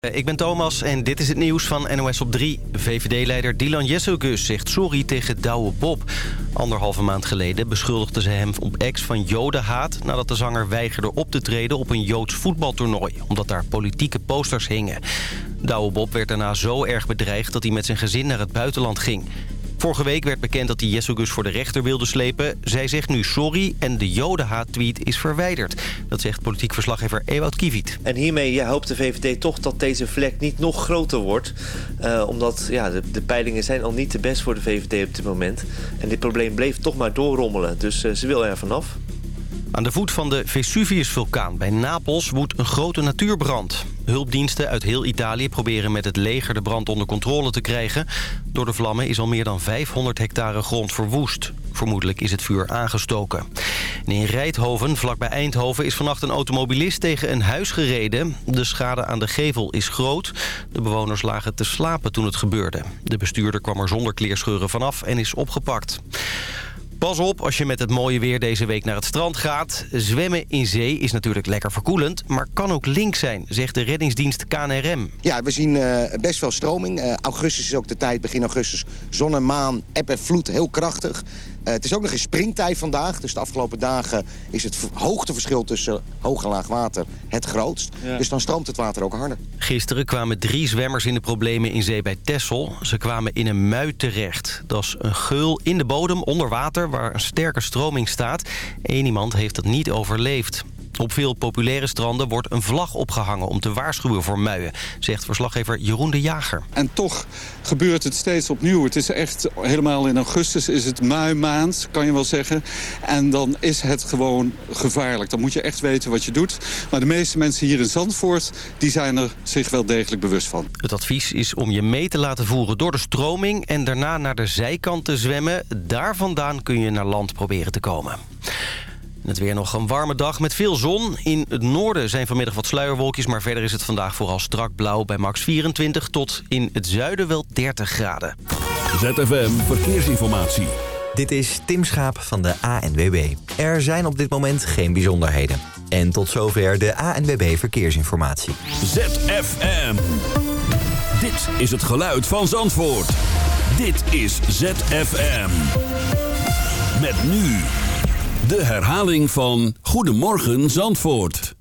Eh, ik ben Thomas en dit is het nieuws van NOS op 3. VVD-leider Dylan Jesselgus zegt sorry tegen Douwe Bob. Anderhalve maand geleden beschuldigde ze hem op ex van jodenhaat... nadat de zanger weigerde op te treden op een Joods voetbaltoernooi... omdat daar politieke posters hingen. Douwe Bob werd daarna zo erg bedreigd dat hij met zijn gezin naar het buitenland ging. Vorige week werd bekend dat hij Jesselgus voor de rechter wilde slepen. Zij zegt nu sorry en de jodenhaat-tweet is verwijderd. Dat zegt politiek verslaggever Ewout Kiviet. En hiermee hoopt de VVD toch dat deze vlek niet nog groter wordt. Uh, omdat ja, de, peilingen zijn al niet te best voor de VVD op dit moment. En dit probleem bleef toch maar doorrommelen. Dus uh, ze wil er vanaf. Aan de voet van de Vesuvius-vulkaan bij Napels woedt een grote natuurbrand. Hulpdiensten uit heel Italië proberen met het leger de brand onder controle te krijgen. Door de vlammen is al meer dan 500 hectare grond verwoest. Vermoedelijk is het vuur aangestoken. in Rijthoven, vlakbij Eindhoven, is vannacht een automobilist tegen een huis gereden. De schade aan de gevel is groot. De bewoners lagen te slapen toen het gebeurde. De bestuurder kwam er zonder kleerscheuren vanaf en is opgepakt. Pas op als je met het mooie weer deze week naar het strand gaat. Zwemmen in zee is natuurlijk lekker verkoelend, maar kan ook link zijn, zegt de reddingsdienst KNRM. Ja, we zien uh, best wel stroming. Uh, augustus is ook de tijd, begin augustus. Zon en maan, eb en vloed, heel krachtig. Uh, het is ook nog eens springtijd vandaag. Dus de afgelopen dagen is het hoogteverschil tussen hoog en laag water het grootst. Ja. Dus dan stroomt het water ook harder. Gisteren kwamen drie zwemmers in de problemen in zee bij Texel. Ze kwamen in een mui terecht. Dat is een geul in de bodem onder water waar een sterke stroming staat. Eén iemand heeft het niet overleefd. Op veel populaire stranden wordt een vlag opgehangen om te waarschuwen voor muien, zegt verslaggever Jeroen de Jager. En toch gebeurt het steeds opnieuw. Het is echt helemaal in augustus is het muimaand, kan je wel zeggen. En dan is het gewoon gevaarlijk. Dan moet je echt weten wat je doet. Maar de meeste mensen hier in Zandvoort, die zijn er zich wel degelijk bewust van. Het advies is om je mee te laten voeren door de stroming en daarna naar de zijkant te zwemmen. Daar vandaan kun je naar land proberen te komen. Het weer nog een warme dag met veel zon. In het noorden zijn vanmiddag wat sluierwolkjes... maar verder is het vandaag vooral strak blauw bij max 24... tot in het zuiden wel 30 graden. ZFM Verkeersinformatie. Dit is Tim Schaap van de ANWB. Er zijn op dit moment geen bijzonderheden. En tot zover de ANWB Verkeersinformatie. ZFM. Dit is het geluid van Zandvoort. Dit is ZFM. Met nu... De herhaling van Goedemorgen Zandvoort.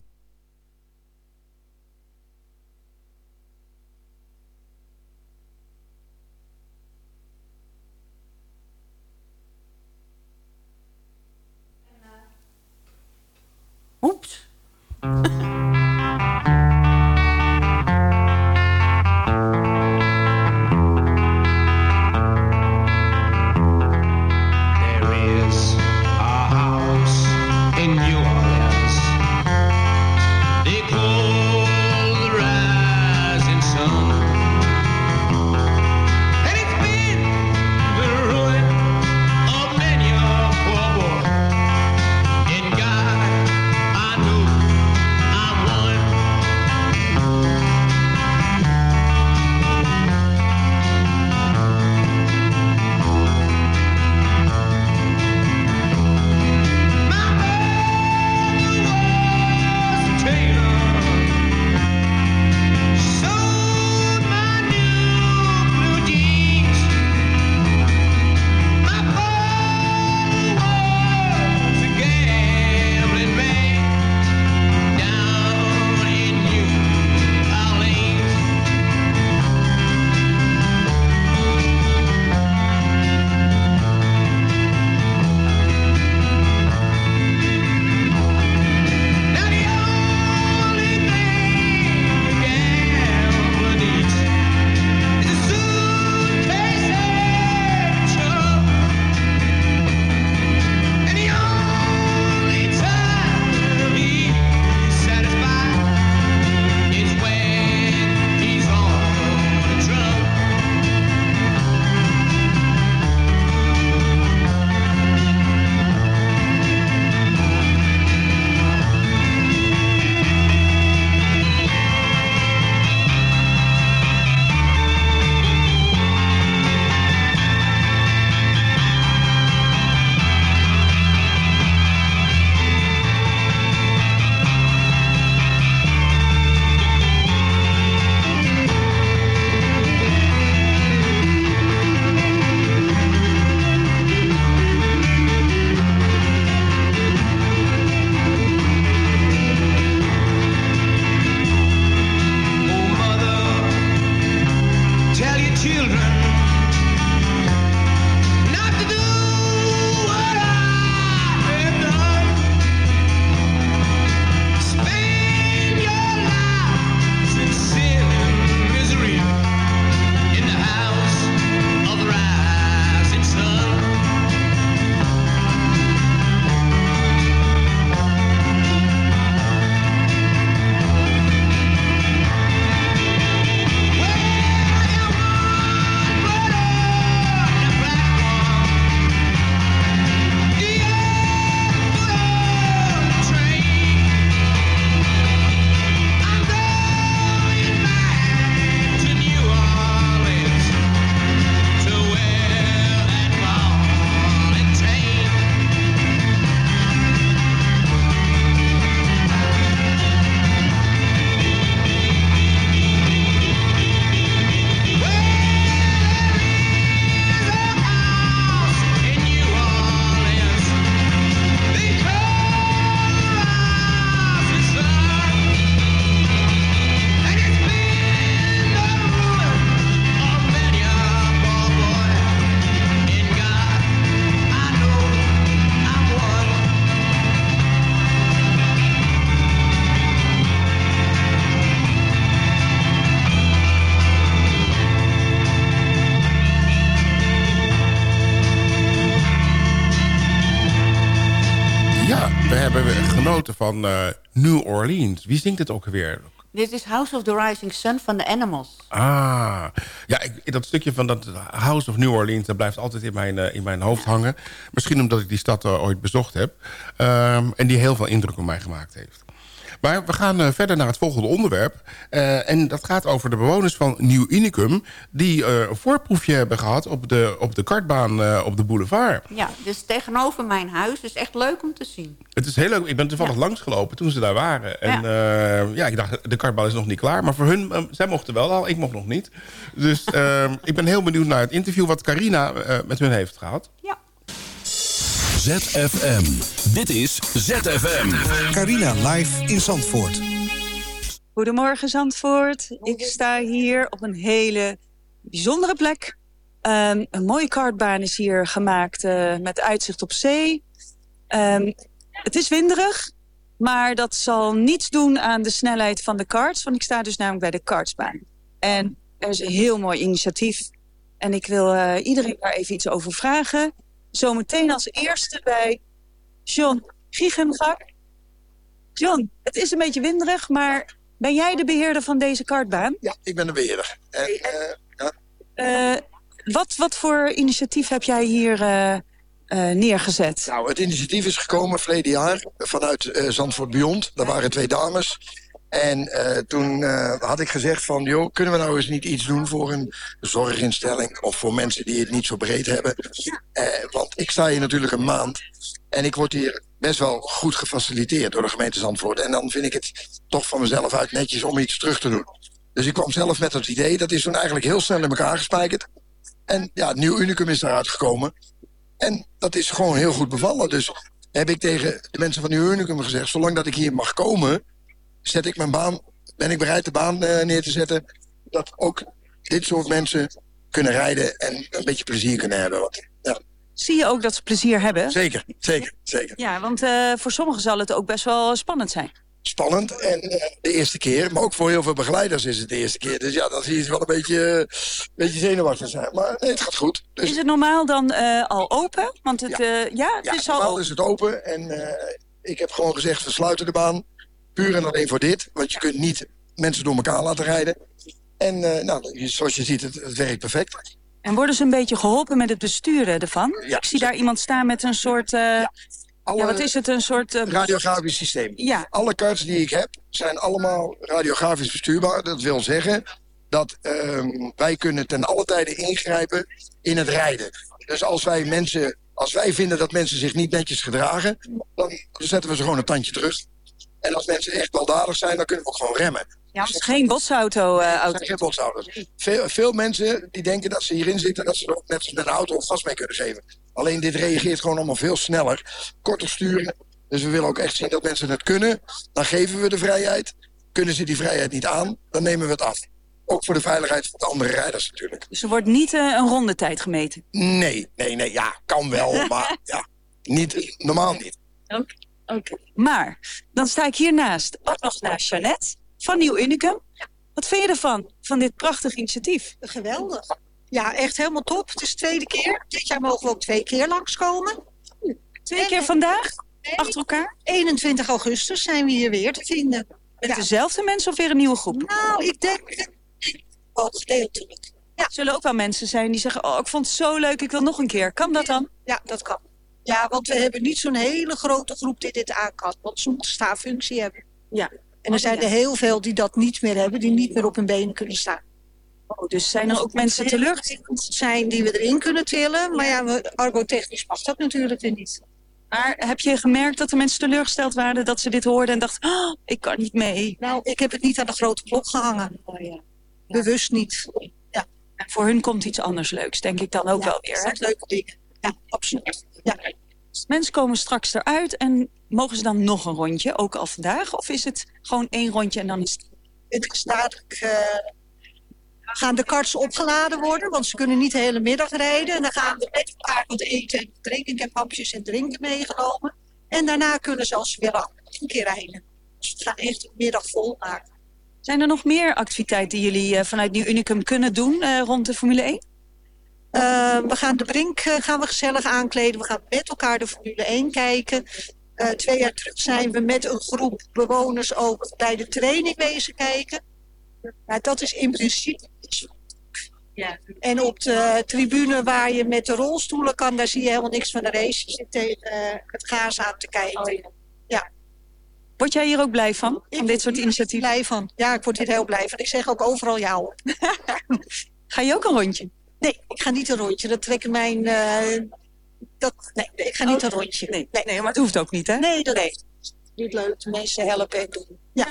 Van New Orleans. Wie zingt het ook weer? Dit is House of the Rising Sun van de Animals. Ah, ja, ik, dat stukje van dat House of New Orleans... dat blijft altijd in mijn, in mijn hoofd hangen. Misschien omdat ik die stad ooit bezocht heb. Ehm, en die heel veel indruk op mij gemaakt heeft. Maar we gaan uh, verder naar het volgende onderwerp. Uh, en dat gaat over de bewoners van Nieuw Unicum... die uh, een voorproefje hebben gehad op de, op de kartbaan op de boulevard. Ja, dus tegenover mijn huis. is echt leuk om te zien. Het is heel leuk. Ik ben toevallig ja. langsgelopen toen ze daar waren. En ja. ja, ik dacht, de kartbaan is nog niet klaar. Maar voor hun, zij mochten wel al, ik mocht nog niet. Dus ik ben heel benieuwd naar het interview... wat Carina met hun heeft gehad. Ja. ZFM. Dit is ZFM. Carina live in Zandvoort. Goedemorgen Zandvoort. Ik sta hier op een hele bijzondere plek. Um, een mooie kartbaan is hier gemaakt uh, met uitzicht op zee. Um, het is winderig, maar dat zal niets doen aan de snelheid van de karts. Want ik sta dus namelijk bij de kartsbaan. En er is een heel mooi initiatief. En ik wil uh, iedereen daar even iets over vragen zometeen als eerste bij John Giegengak. John, het is een beetje winderig, maar ben jij de beheerder van deze kartbaan? Ja, ik ben de beheerder. En, uh, ja. uh, wat, wat voor initiatief heb jij hier uh, neergezet? Nou, het initiatief is gekomen verleden jaar vanuit Zandvoort Beyond. Daar waren twee dames. En uh, toen uh, had ik gezegd van, joh, kunnen we nou eens niet iets doen voor een zorginstelling of voor mensen die het niet zo breed hebben? Uh, want ik sta hier natuurlijk een maand en ik word hier best wel goed gefaciliteerd door de gemeente Zandvoort. En dan vind ik het toch van mezelf uit netjes om iets terug te doen. Dus ik kwam zelf met het idee, dat is toen eigenlijk heel snel in elkaar gespijkerd. En ja, Nieuw Unicum is daaruit gekomen. En dat is gewoon heel goed bevallen. Dus heb ik tegen de mensen van Nieuw Unicum gezegd, zolang dat ik hier mag komen zet ik mijn baan, ben ik bereid de baan uh, neer te zetten... dat ook dit soort mensen kunnen rijden en een beetje plezier kunnen hebben. Want, ja. Zie je ook dat ze plezier hebben? Zeker, zeker, zeker. Ja, want uh, voor sommigen zal het ook best wel spannend zijn. Spannend en uh, de eerste keer, maar ook voor heel veel begeleiders is het de eerste keer. Dus ja, dan zie je het wel een beetje, een beetje zenuwachtig zijn. Maar nee, het gaat goed. Dus... Is het normaal dan al open? Want het, ja. ja, het ja, is normaal al open. is het open en ik heb gewoon gezegd, we sluiten de baan. Puur en alleen voor dit. Want je kunt niet mensen door elkaar laten rijden. En uh, nou, zoals je ziet, het, het, werkt perfect. En worden ze een beetje geholpen met het besturen ervan? Ja, Ik zie daar iemand staan met een soort... Uh, ja. Alle ja, wat is het? Een soort... Uh, radiografisch systeem. Ja. Alle karts die ik heb zijn allemaal radiografisch bestuurbaar. Dat wil zeggen dat uh, wij kunnen ten alle tijde ingrijpen in het rijden. Dus als wij mensen... Als wij vinden dat mensen zich niet netjes gedragen... dan zetten we ze gewoon een tandje terug. En als mensen echt baldadig zijn, dan kunnen we ook gewoon remmen. Ja, het is geen botsauto. Uh, geen botsauto's. Veel, veel mensen die denken dat ze hierin zitten... dat ze er ook net als met een auto vast mee kunnen geven. Alleen dit reageert gewoon allemaal veel sneller. Korter sturen. Dus we willen ook echt zien dat mensen het kunnen. Dan geven we de vrijheid. Kunnen ze die vrijheid niet aan, dan nemen we het af. Ook voor de veiligheid van de andere rijders natuurlijk. Dus er wordt niet uh, een rondetijd gemeten? Nee, nee, nee. Ja, kan wel, maar ja, niet, normaal niet. Oké. Okay. Okay. Maar, dan sta ik hiernaast, ook nog naast Jeannette van Nieuw Unicum. Wat vind je ervan, van dit prachtig initiatief? Geweldig. Ja, echt helemaal top. Het is de tweede keer. Dit jaar mogen we ook twee keer langskomen. Twee en, keer vandaag? Nee, achter elkaar? 21 augustus zijn we hier weer te vinden. Met ja. dezelfde mensen of weer een nieuwe groep? Nou, ik denk... Wel gedeeltelijk. Ja. Zullen ook wel mensen zijn die zeggen... oh, ik vond het zo leuk, ik wil nog een keer. Kan dat dan? Ja, dat kan. Ja, want we hebben niet zo'n hele grote groep die dit aan kan. Want ze moeten staaffunctie hebben. Ja. En er zijn er heel veel die dat niet meer hebben. Die niet meer op hun benen kunnen staan. Oh, dus zijn er ook mensen teleurgesteld? zijn die we erin kunnen tillen. Maar ja, argotechnisch mag dat natuurlijk weer niet. Maar heb je gemerkt dat de mensen teleurgesteld waren... dat ze dit hoorden en dachten, oh, ik kan niet mee? Nou, ik heb het niet aan de grote klok gehangen. Oh, ja. Bewust niet. Ja. En voor hun komt iets anders leuks, denk ik dan ook ja, wel weer. Dat leuke dingen. Ja, absoluut. Ja. Mensen komen straks eruit en mogen ze dan nog een rondje, ook al vandaag? Of is het gewoon één rondje en dan is het... Het is dadelijk... Uh, gaan de karts opgeladen worden, want ze kunnen niet de hele middag rijden. En dan gaan we met elkaar wat eten en drinken. Ik heb hapjes en drinken meegenomen. En daarna kunnen ze als ze willen een keer rijden. Dus we gaan echt de middag vol maken. Zijn er nog meer activiteiten die jullie uh, vanuit Nieuw Unicum kunnen doen uh, rond de Formule 1? Uh, we gaan de Brink uh, gaan we gezellig aankleden. We gaan met elkaar de Formule 1 kijken. Eh, twee jaar terug zijn we met een groep bewoners ook bij de training wezen kijken. Maar dat is in principe ja. En op de tribune waar je met de rolstoelen kan, daar zie je helemaal niks van de race. Je zit tegen eh, het gaas aan te kijken. ja. Word jij hier ook blij van, van dit soort initiatieven? Blij van. Ja, ik word hier heel blij van. Ik zeg ook overal hoor. Ga je ook een rondje? Nee, ik ga niet een rondje. Dat trekken mijn... eh, dat, nee, nee, ik ga niet Oh, een rondje. Nee, nee, maar het hoeft ook niet, hè? Nee, dat is niet leuk. De mensen helpen en doen. Ja.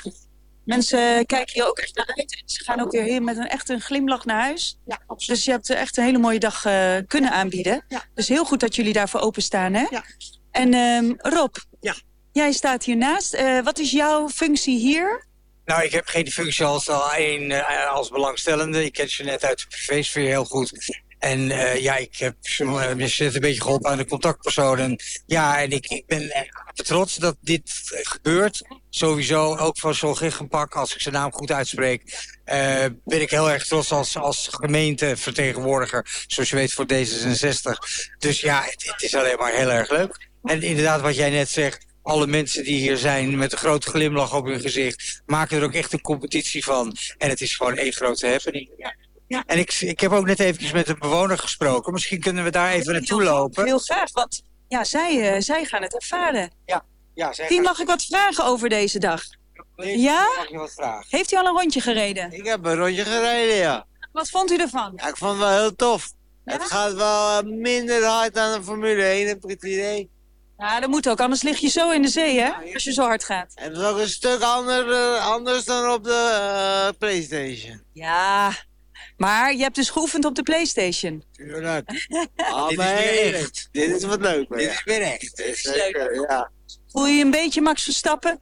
Mensen kijken hier ook echt naar uit. En Ze gaan ook weer hier met een echt een glimlach naar huis. Ja, absoluut. Dus je hebt echt een hele mooie dag eh, kunnen aanbieden. Ja. Dus heel goed dat jullie daarvoor openstaan, hè? Ja. En ehm, Rob, Ja. jij staat hiernaast. Eh wat is jouw functie hier? Nou, ik heb geen functie als, al één, eh, als belangstellende. Ik ken je net uit de privésfeer heel goed. En eh, ja, ik heb uh, net een beetje geholpen aan de contactpersoon. En, ja, en ik, ik ben eh, trots dat dit eh, gebeurt. Sowieso ook van Sol Giggenpak, als ik zijn naam goed uitspreek. eh, ben ik heel erg trots als, als gemeentevertegenwoordiger. Zoals je weet voor D66. Dus ja, het is alleen maar heel erg leuk. En inderdaad, wat jij net zegt alle mensen die hier zijn met een grote glimlach op hun gezicht... maken er ook echt een competitie van. En het is gewoon één grote happening. Ja. Ja. En ik, ik heb ook net eventjes met een bewoner gesproken. Misschien kunnen we daar even naartoe lopen. Heel graag, want ja, zij, eh, zij gaan het ervaren. Ja, ja zij Die gaan- mag ik wat vragen over deze dag. Ja? Mag je wat vragen? Heeft u al een rondje gereden? Ik heb een rondje gereden, ja. Wat vond u ervan? ja ik vond het wel heel tof. Het gaat wel eh, minder hard dan de Formule 1, heb ik het idee. Ja, dat moet ook, anders lig je zo in de zee, hè? Als je zo hard gaat. En het is ook een stuk ander, eh, anders dan op de eh, Playstation. Ja, maar je hebt dus geoefend op de Playstation. Tuurlijk. Ah, Dit is weer echt. Dit is wat leuk. Dit is weer echt. Dit is zeker, ja. Voel je je een beetje Max Verstappen?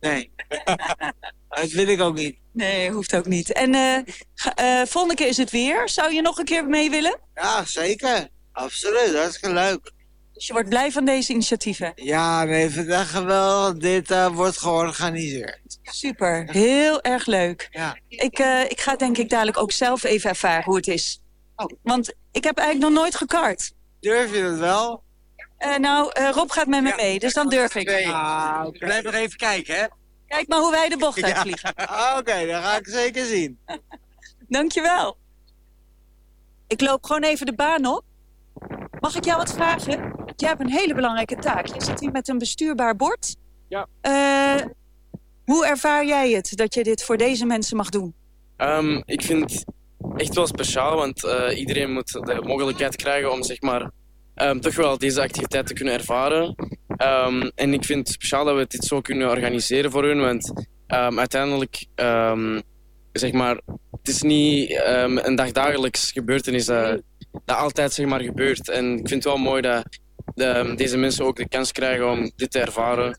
Nee. dat vind ik ook niet. Nee, hoeft ook niet. En eh, eh, volgende keer is het weer. Zou je nog een keer mee willen? Ja, zeker. Absoluut, hartstikke leuk. Dus je wordt blij van deze initiatieven. Ja, nee, vandaag geweldig. Dit eh, wordt georganiseerd. Super, heel erg leuk. Ja. Ik, eh, ik ga denk ik dadelijk ook zelf even ervaren hoe het is. Want ik heb eigenlijk nog nooit gekart. Durf je dat wel? Eh, nou, Rob gaat met me mee, dus dan durf ik. Ah. Blijf nog even kijken, hè? Kijk maar hoe wij de bocht uitvliegen. Ah, Oké, dat ga ik zeker zien. Dankjewel. Ik loop gewoon even de baan op. Mag ik jou wat vragen? Jij hebt een hele belangrijke taak. Je zit hier met een bestuurbaar bord. Ja. Eh, hoe ervaar jij het dat je dit voor deze mensen mag doen? Ehm, ik vind het echt wel speciaal, want eh, iedereen moet de mogelijkheid krijgen om zeg maar, ehm, toch wel deze activiteit te kunnen ervaren. Ehm, en ik vind het speciaal dat we dit zo kunnen organiseren voor hun, want uiteindelijk, zeg maar, het is niet een dagdagelijks gebeurtenis dat, dat altijd zeg maar, gebeurt. En ik vind het wel mooi dat de- deze mensen ook de kans krijgen om dit te ervaren.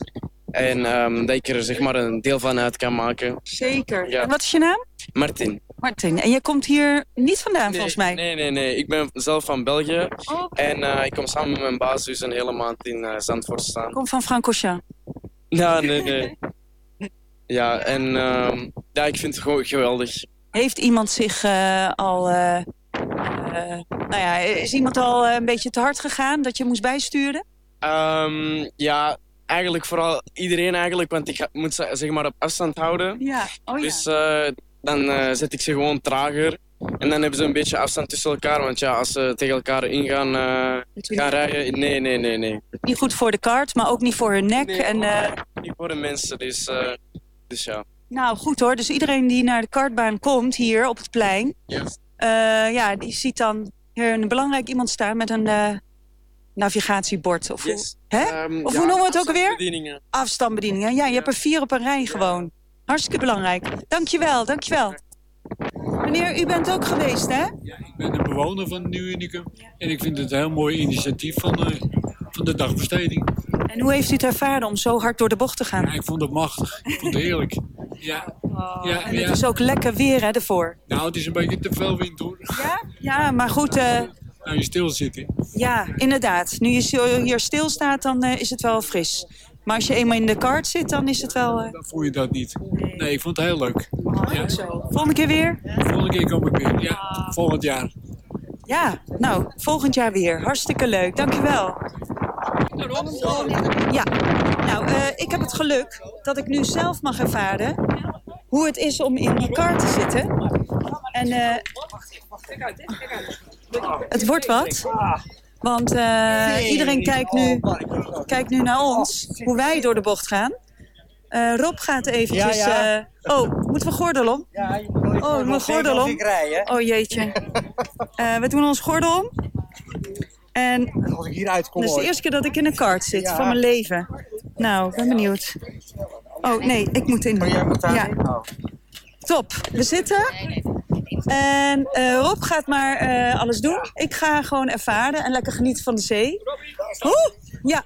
En ehm, dat ik er zeg maar, een deel van uit kan maken. Zeker. Ja. En wat is je naam? Martin. Martin. En jij komt hier niet vandaan volgens mij? Nee, nee, nee. Ik ben zelf van België. Oh. En eh, ik kom samen met mijn baas dus een hele maand in eh, Zandvoort staan. Ik kom van Francochamp. Ja, nee, nee. Ja, en ehm, ja, ik vind het gewoon geweldig. Heeft iemand zich eh, al... eh, nou ja, is iemand al eh, een beetje te hard gegaan dat je moest bijsturen? Ehm, ja, eigenlijk vooral iedereen eigenlijk, want ik moet ze zeg maar op afstand houden. Ja, oh ja. Dus eh, dan zet ik ze gewoon trager. En dan hebben ze een beetje afstand tussen elkaar, want ja, als ze tegen elkaar ingaan eh, gaan rijden, nee, nee, nee, nee. Niet goed voor de kaart, maar ook niet voor hun nek. Nee. En, Niet voor de mensen, dus, dus ja. nou, goed hoor. Dus iedereen die naar de kartbaan komt hier op het plein... Yes. Eh, ja, die ziet dan hier een belangrijk iemand staan met een eh, navigatiebord. Of, Yes. hoe, hè? Ehm, of ja, hoe noemen we het ook alweer? afstandsbedieningen. Afstandsbedieningen. Ja, je hebt er vier op een rij gewoon. Hartstikke belangrijk. Dankjewel, dankjewel. Meneer, u bent ook geweest, hè? Ik ben een bewoner van Nieuw Unicum. En ik vind het een heel mooi initiatief van, eh, van de dagbesteding. En hoe heeft u het ervaren om zo hard door de bocht te gaan? Ja, ik vond het machtig. Ik vond het heerlijk. Ja, ja, En ja. het is ook lekker weer, hè, ervoor. Nou, het is een beetje te veel wind hoor. Ja? Ja, maar goed, eh, Nou, je stilzitten. ja, inderdaad. Nu je zo- hier stilstaat, dan eh, is het wel fris. Maar als je eenmaal in de kart zit, dan is het wel... eh, Dan voel je dat niet. Nee, ik vond het heel leuk. Ja. Volgende keer weer? Volgende keer kom ik weer. Ja, volgend jaar. Ja, nou, volgend jaar weer. Hartstikke leuk. Dankjewel. Ja, nou, eh, ik heb het geluk dat ik nu zelf mag ervaren hoe het is om in die kar te zitten. En eh, het wordt wat. Want eh, iedereen kijkt nu, kijkt nu naar ons, hoe wij door de bocht gaan. Rob gaat eventjes... Ja, ja. oh, moeten we gordel om? Ja, je moet Oh, we gordel om. Oh jeetje. We doen ons gordel om. En Als ik kom dat is de eerste keer dat ik in een kart zit Ja. van mijn leven. Nou, ben benieuwd. Oh nee, ik moet in. Ja. Top, we zitten. En eh, Rob gaat maar eh, alles doen. Ik ga gewoon ervaren en lekker genieten van de zee. Oeh, ja.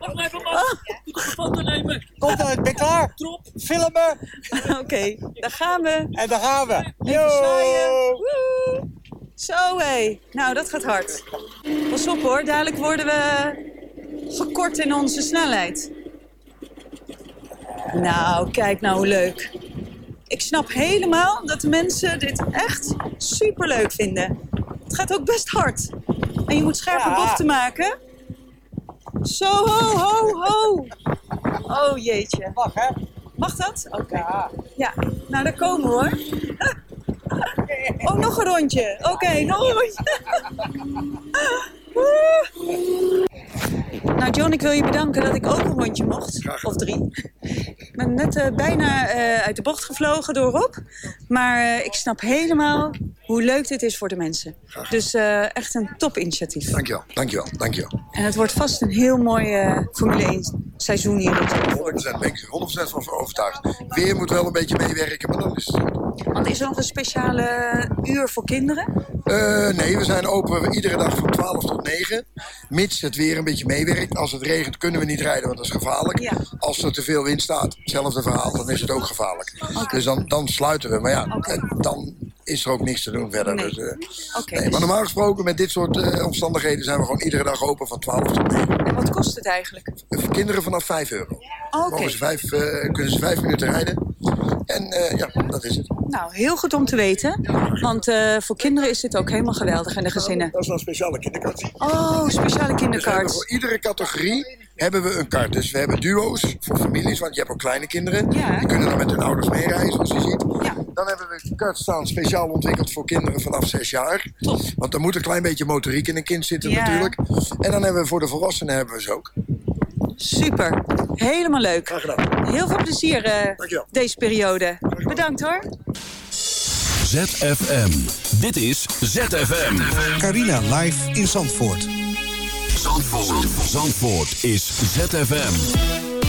nemen. Komt uit, ben klaar. Filmen. Oké, daar gaan we. En daar gaan we. Even zwaaien. Woe. Zo hé. Nou, dat gaat hard. Pas op hoor, dadelijk worden we gekort in onze snelheid. Nou, kijk nou hoe leuk. Ik snap helemaal dat de mensen dit echt super leuk vinden. Het gaat ook best hard. En je moet scherpe Ja. bochten maken. Zo, ho, ho, ho. Oh jeetje. Mag hè? Mag dat? Oké. Ja. nou daar komen we hoor. Oh, nog een rondje. Oké, nog een rondje. Nou John, ik wil je bedanken dat ik ook een rondje mocht. Of drie. Ik ben net eh, bijna eh, uit de bocht gevlogen door Rob. Maar eh, ik snap helemaal hoe leuk dit is voor de mensen. Dus echt een topinitiatief. Dankjewel, dankjewel, dankjewel. En het wordt vast een heel mooi Formule 1 seizoen hier in Zandvoort. 100% ben ik er 100% van overtuigd. Weer moet wel een beetje meewerken, maar dan is het goed. Want is er nog een speciale uur voor kinderen? Eh, nee, we zijn open iedere dag van 12 tot 9. Mits het weer een beetje meewerkt. Als het regent kunnen we niet rijden, want dat is gevaarlijk. Als er te veel wind staat, hetzelfde verhaal, dan is het ook gevaarlijk. Dus dan, dan sluiten we. Maar ja, dan is er ook niks te doen verder. Nee. Dus, eh, nee, maar normaal gesproken met dit soort eh, omstandigheden zijn we gewoon iedere dag open van 12 tot 9. En wat kost het eigenlijk? Voor kinderen vanaf 5 euro. Oké. Ze vijf, kunnen ze 5 minuten rijden. En eh, ja, dat is het. Nou, heel goed om te weten. Want eh, voor kinderen is dit ook helemaal geweldig en de gezinnen. Dat is wel een speciale kinderkaart. Oh, speciale Dus kinderkaart. voor iedere categorie hebben we een kaart. Dus we hebben duo's voor families, want je hebt ook kleine kinderen. Ja. Die kunnen dan met hun ouders meereizen, zoals je ziet. Dan hebben we een kaart staan speciaal ontwikkeld voor kinderen vanaf 6 jaar. Want er moet een klein beetje motoriek in een kind zitten Ja. natuurlijk. En dan hebben we voor de volwassenen hebben we ze ook. Super. Helemaal leuk. Heel veel plezier eh, deze periode. Bedankt hoor. ZFM. Dit is ZFM. Carina live in Zandvoort. Zandvoort. Zandvoort is ZFM.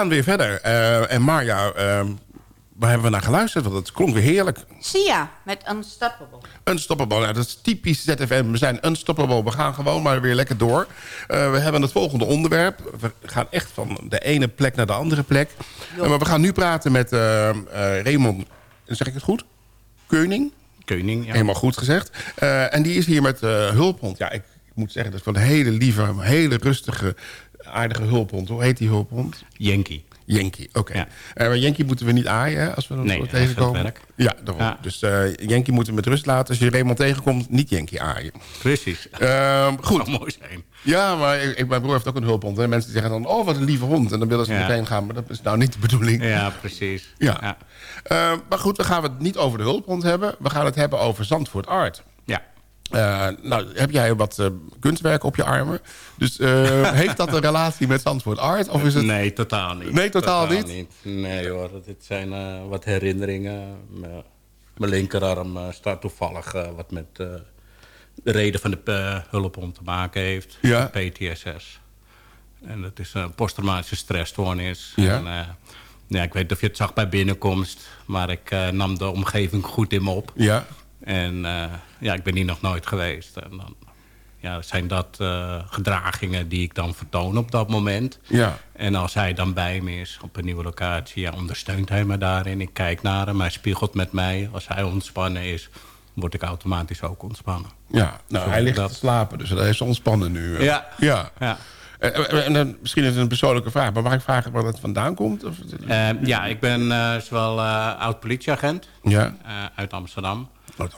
Gaan weer verder. Eh, en Marja, eh, waar hebben we naar geluisterd? Want het klonk weer heerlijk. Sia met Unstoppable. Unstoppable, nou, dat is typisch ZFM. We zijn unstoppable. We gaan gewoon maar weer lekker door. Eh, we hebben het volgende onderwerp. We gaan echt van de ene plek naar de andere plek. Eh, maar we gaan nu praten met eh, eh, Raymond, zeg ik het goed? Keuning? Keuning, ja. Helemaal goed gezegd. Eh, en die is hier met eh, hulphond. Ja, ik moet zeggen, dat is wel een hele lieve, hele rustige, aardige hulphond. Hoe heet die hulphond? Yankee. Yankee, oké. Eh, maar Yankee moeten we niet aaien hè, als we dat Nee, tegenkomen. werk. Ja, daarom. Ja. Dus eh Yankee moeten we met rust laten. Als je Raymond tegenkomt, niet Yankee aaien. Precies. Ehm, goed. zou mooi zijn. Ja, maar ik, mijn broer heeft ook een hulphond. En mensen die zeggen dan, oh, wat een lieve hond. En dan willen ze Ja. meteen gaan. Maar dat is nou niet de bedoeling. Ja, precies. Ja. Eh, maar goed, we gaan het niet over de hulphond hebben. We gaan het hebben over Zandvoort Art. Eh, nou, heb jij wat eh, kunstwerken op je armen? Dus eh, heeft dat een relatie met Zandvoort Art? Of is het... Nee, totaal niet. Nee, totaal, niet? Nee hoor, dit zijn wat herinneringen. Mijn linkerarm staat toevallig wat met de reden van de hulphond te maken heeft. Ja. PTSS. En dat is een posttraumatische stressstoornis. Ja. En, ja, ik weet niet of je het zag bij binnenkomst, maar ik nam de omgeving goed in me op. Ja. En eh, ja, ik ben hier nog nooit geweest. En dan ja, zijn dat eh, gedragingen die ik dan vertoon op dat moment. Ja. En als hij dan bij me is op een nieuwe locatie, ja, ondersteunt hij me daarin. Ik kijk naar hem, hij spiegelt met mij. Als hij ontspannen is, word ik automatisch ook ontspannen. Ja, nou, Zo hij ligt dat- te slapen, dus hij is ontspannen nu. eh. Ja. ja. Ja. En, dan, misschien is het een persoonlijke vraag, maar mag ik vragen waar dat vandaan komt? Of, Eh, ja, ik ben zowel oud-politieagent Ja. uit Amsterdam.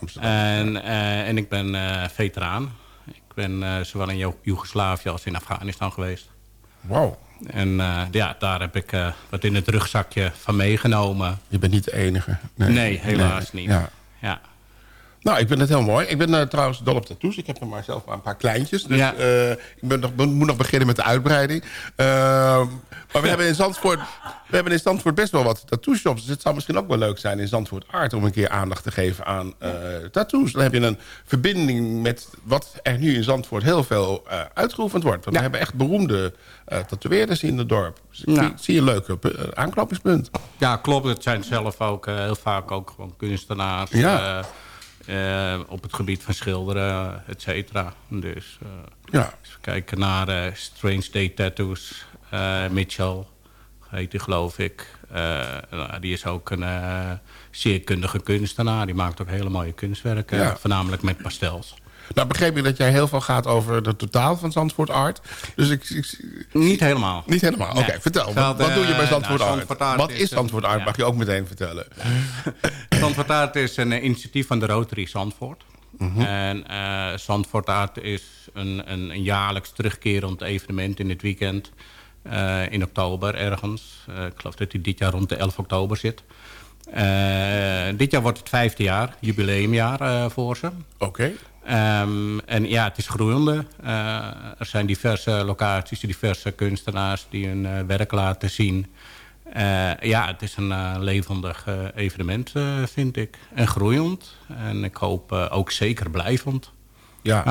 Amsterdam. En, eh, en ik ben eh, veteraan. Ik ben eh, zowel in Jo- Joegoslavië als in Afghanistan geweest. Wauw. En ja, daar heb ik wat in het rugzakje van meegenomen. Je bent niet de enige. Nee, helaas Nee, niet. Ja. Ja. Nou, ik vind het heel mooi. Ik ben eh, trouwens dol op tattoos. Ik heb er maar zelf maar een paar kleintjes. Dus Ja. eh, ik ben nog, moet nog beginnen met de uitbreiding. Ehm, maar we hebben, in Zandvoort, we hebben in Zandvoort best wel wat tattoo shops. Dus het zou misschien ook wel leuk zijn in Zandvoort Art... om een keer aandacht te geven aan eh, tattoos. Dan heb je een verbinding met wat er nu in Zandvoort heel veel eh, uitgeoefend wordt. Want we hebben echt beroemde eh tatoeëerders in het dorp. Dus zie, zie een leuke eh, aanknopingspunt. ja, klopt. Het zijn zelf ook eh, heel vaak ook gewoon kunstenaars. Ja. Eh, op het gebied van schilderen, et cetera. Dus eh, Ja. als we kijken naar eh, Strange Day Tattoos. Mitchell heet die geloof ik. Nou, die is ook een zeer kundige kunstenaar. Die maakt ook hele mooie kunstwerken. Ja. Voornamelijk met pastels. Nou begreep ik dat jij heel veel gaat over de totaal van Zandvoort Art. Dus ik... ik Niet helemaal. Niet helemaal, oké. Vertel, wat, Gaat, wat doe je bij eh, Zandvoort nou, Art? Zandvoort Art Wat is Zandvoort Art? Mag je ook meteen vertellen. Zandvoort Art is een initiatief van de Rotary Zandvoort. Mhm. En eh Zandvoort Art is een, een, een jaarlijks terugkerend evenement in het weekend. eh, in oktober ergens. Ik geloof dat hij dit jaar rond de 11 oktober zit. Dit jaar wordt het vijfde jaar, jubileumjaar voor ze. Oké. Ehm, en ja, het is groeiende. Eh, er zijn diverse locaties, diverse kunstenaars die hun eh, werk laten zien. Eh, ja, het is een levendig evenement, vind ik. En groeiend. En ik hoop ook zeker blijvend. Ja.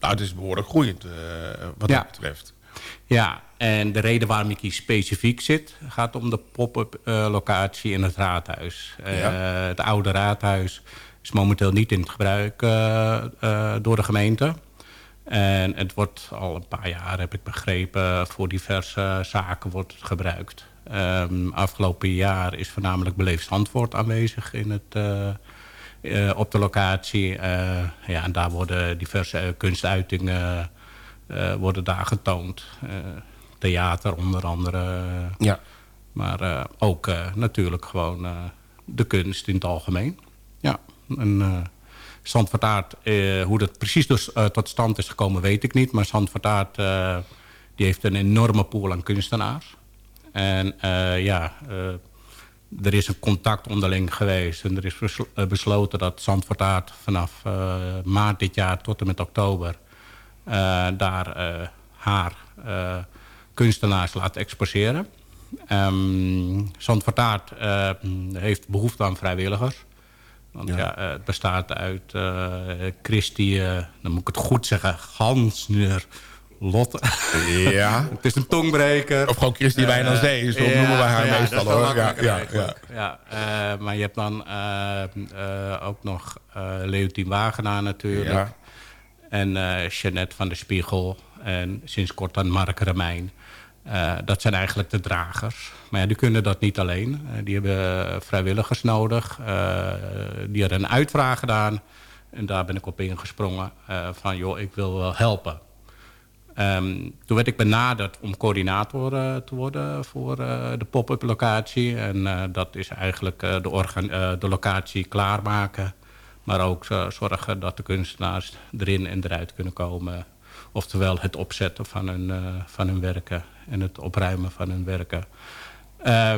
Nou, het is behoorlijk groeiend wat Ja. dat betreft. Ja, en de reden waarom ik hier specifiek zit... gaat om de pop-up locatie in het raadhuis. Ja. Het oude raadhuis is momenteel niet in het gebruik eh, eh, door de gemeente. En het wordt al een paar jaar, heb ik begrepen... voor diverse zaken wordt het gebruikt. Ehm, afgelopen jaar is voornamelijk Beleefd Zandvoort aanwezig in het... eh, op de locatie. Ja, en daar worden diverse kunstuitingen worden daar getoond. Theater onder andere. Ja. Maar ook natuurlijk gewoon de kunst in het algemeen. Ja, en uh, Zandvoort Aard, eh, hoe dat precies dus, uh, tot stand is gekomen weet ik niet. Maar Zandvoort Aard, die heeft een enorme pool aan kunstenaars. En ja, er is een contact onderling geweest. En er is beslo besloten dat Zandvoort Aard vanaf maart dit jaar tot en met oktober... daar haar kunstenaars laat exposeren. Um, Zandvoort Aard heeft behoefte aan vrijwilligers. Want ja. ja het bestaat uit uh, Christie, uh, dan moet ik het goed zeggen, Hansner Lotte. Ja. het is een tongbreker. Of gewoon Christy Wijn aan Zee, zo noemen wij haar ja, meestal, hoor. Ja, ja, ja. eh, maar je hebt dan eh, eh, ook nog uh, Leontien Wagenaar natuurlijk. En uh, Jeannette van der Spiegel. En sinds kort dan Mark Remijn. Uh, dat zijn eigenlijk de dragers. Maar ja, die kunnen dat niet alleen. Uh, die hebben vrijwilligers nodig. Uh, die hebben een uitvraag gedaan. En daar ben ik op ingesprongen. van, joh, ik wil wel helpen. Um, toen werd ik benaderd om coördinator te worden voor de pop-up locatie. En dat is eigenlijk de, de locatie klaarmaken. Maar ook zorgen dat de kunstenaars erin en eruit kunnen komen. Oftewel het opzetten van van hun werken en het opruimen van hun werken. Uh,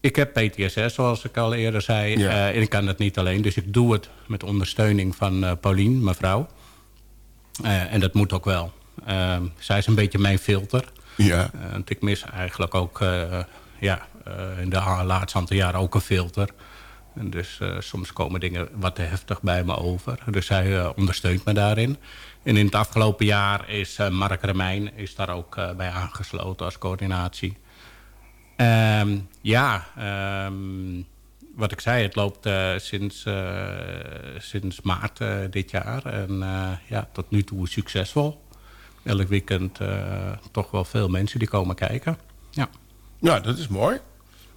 ik heb PTSS, zoals ik al eerder zei. Ja. Uh, en ik kan het niet alleen, dus ik doe het met ondersteuning van uh, Paulien, mevrouw. Uh, en dat moet ook wel. Ehm, zij is een beetje mijn filter. Ja. want ik mis eigenlijk ook ja, in de laatste aantal jaren ook een filter. En dus soms komen dingen wat te heftig bij me over. Dus zij ondersteunt me daarin. En in het afgelopen jaar is uh, Mark Remijn is daar ook bij aangesloten als coördinatie. Um, ja, um, wat ik zei, het loopt sinds, sinds maart dit jaar. En ja, tot nu toe succesvol. Elk weekend toch wel veel mensen die komen kijken. Ja, ja dat is mooi.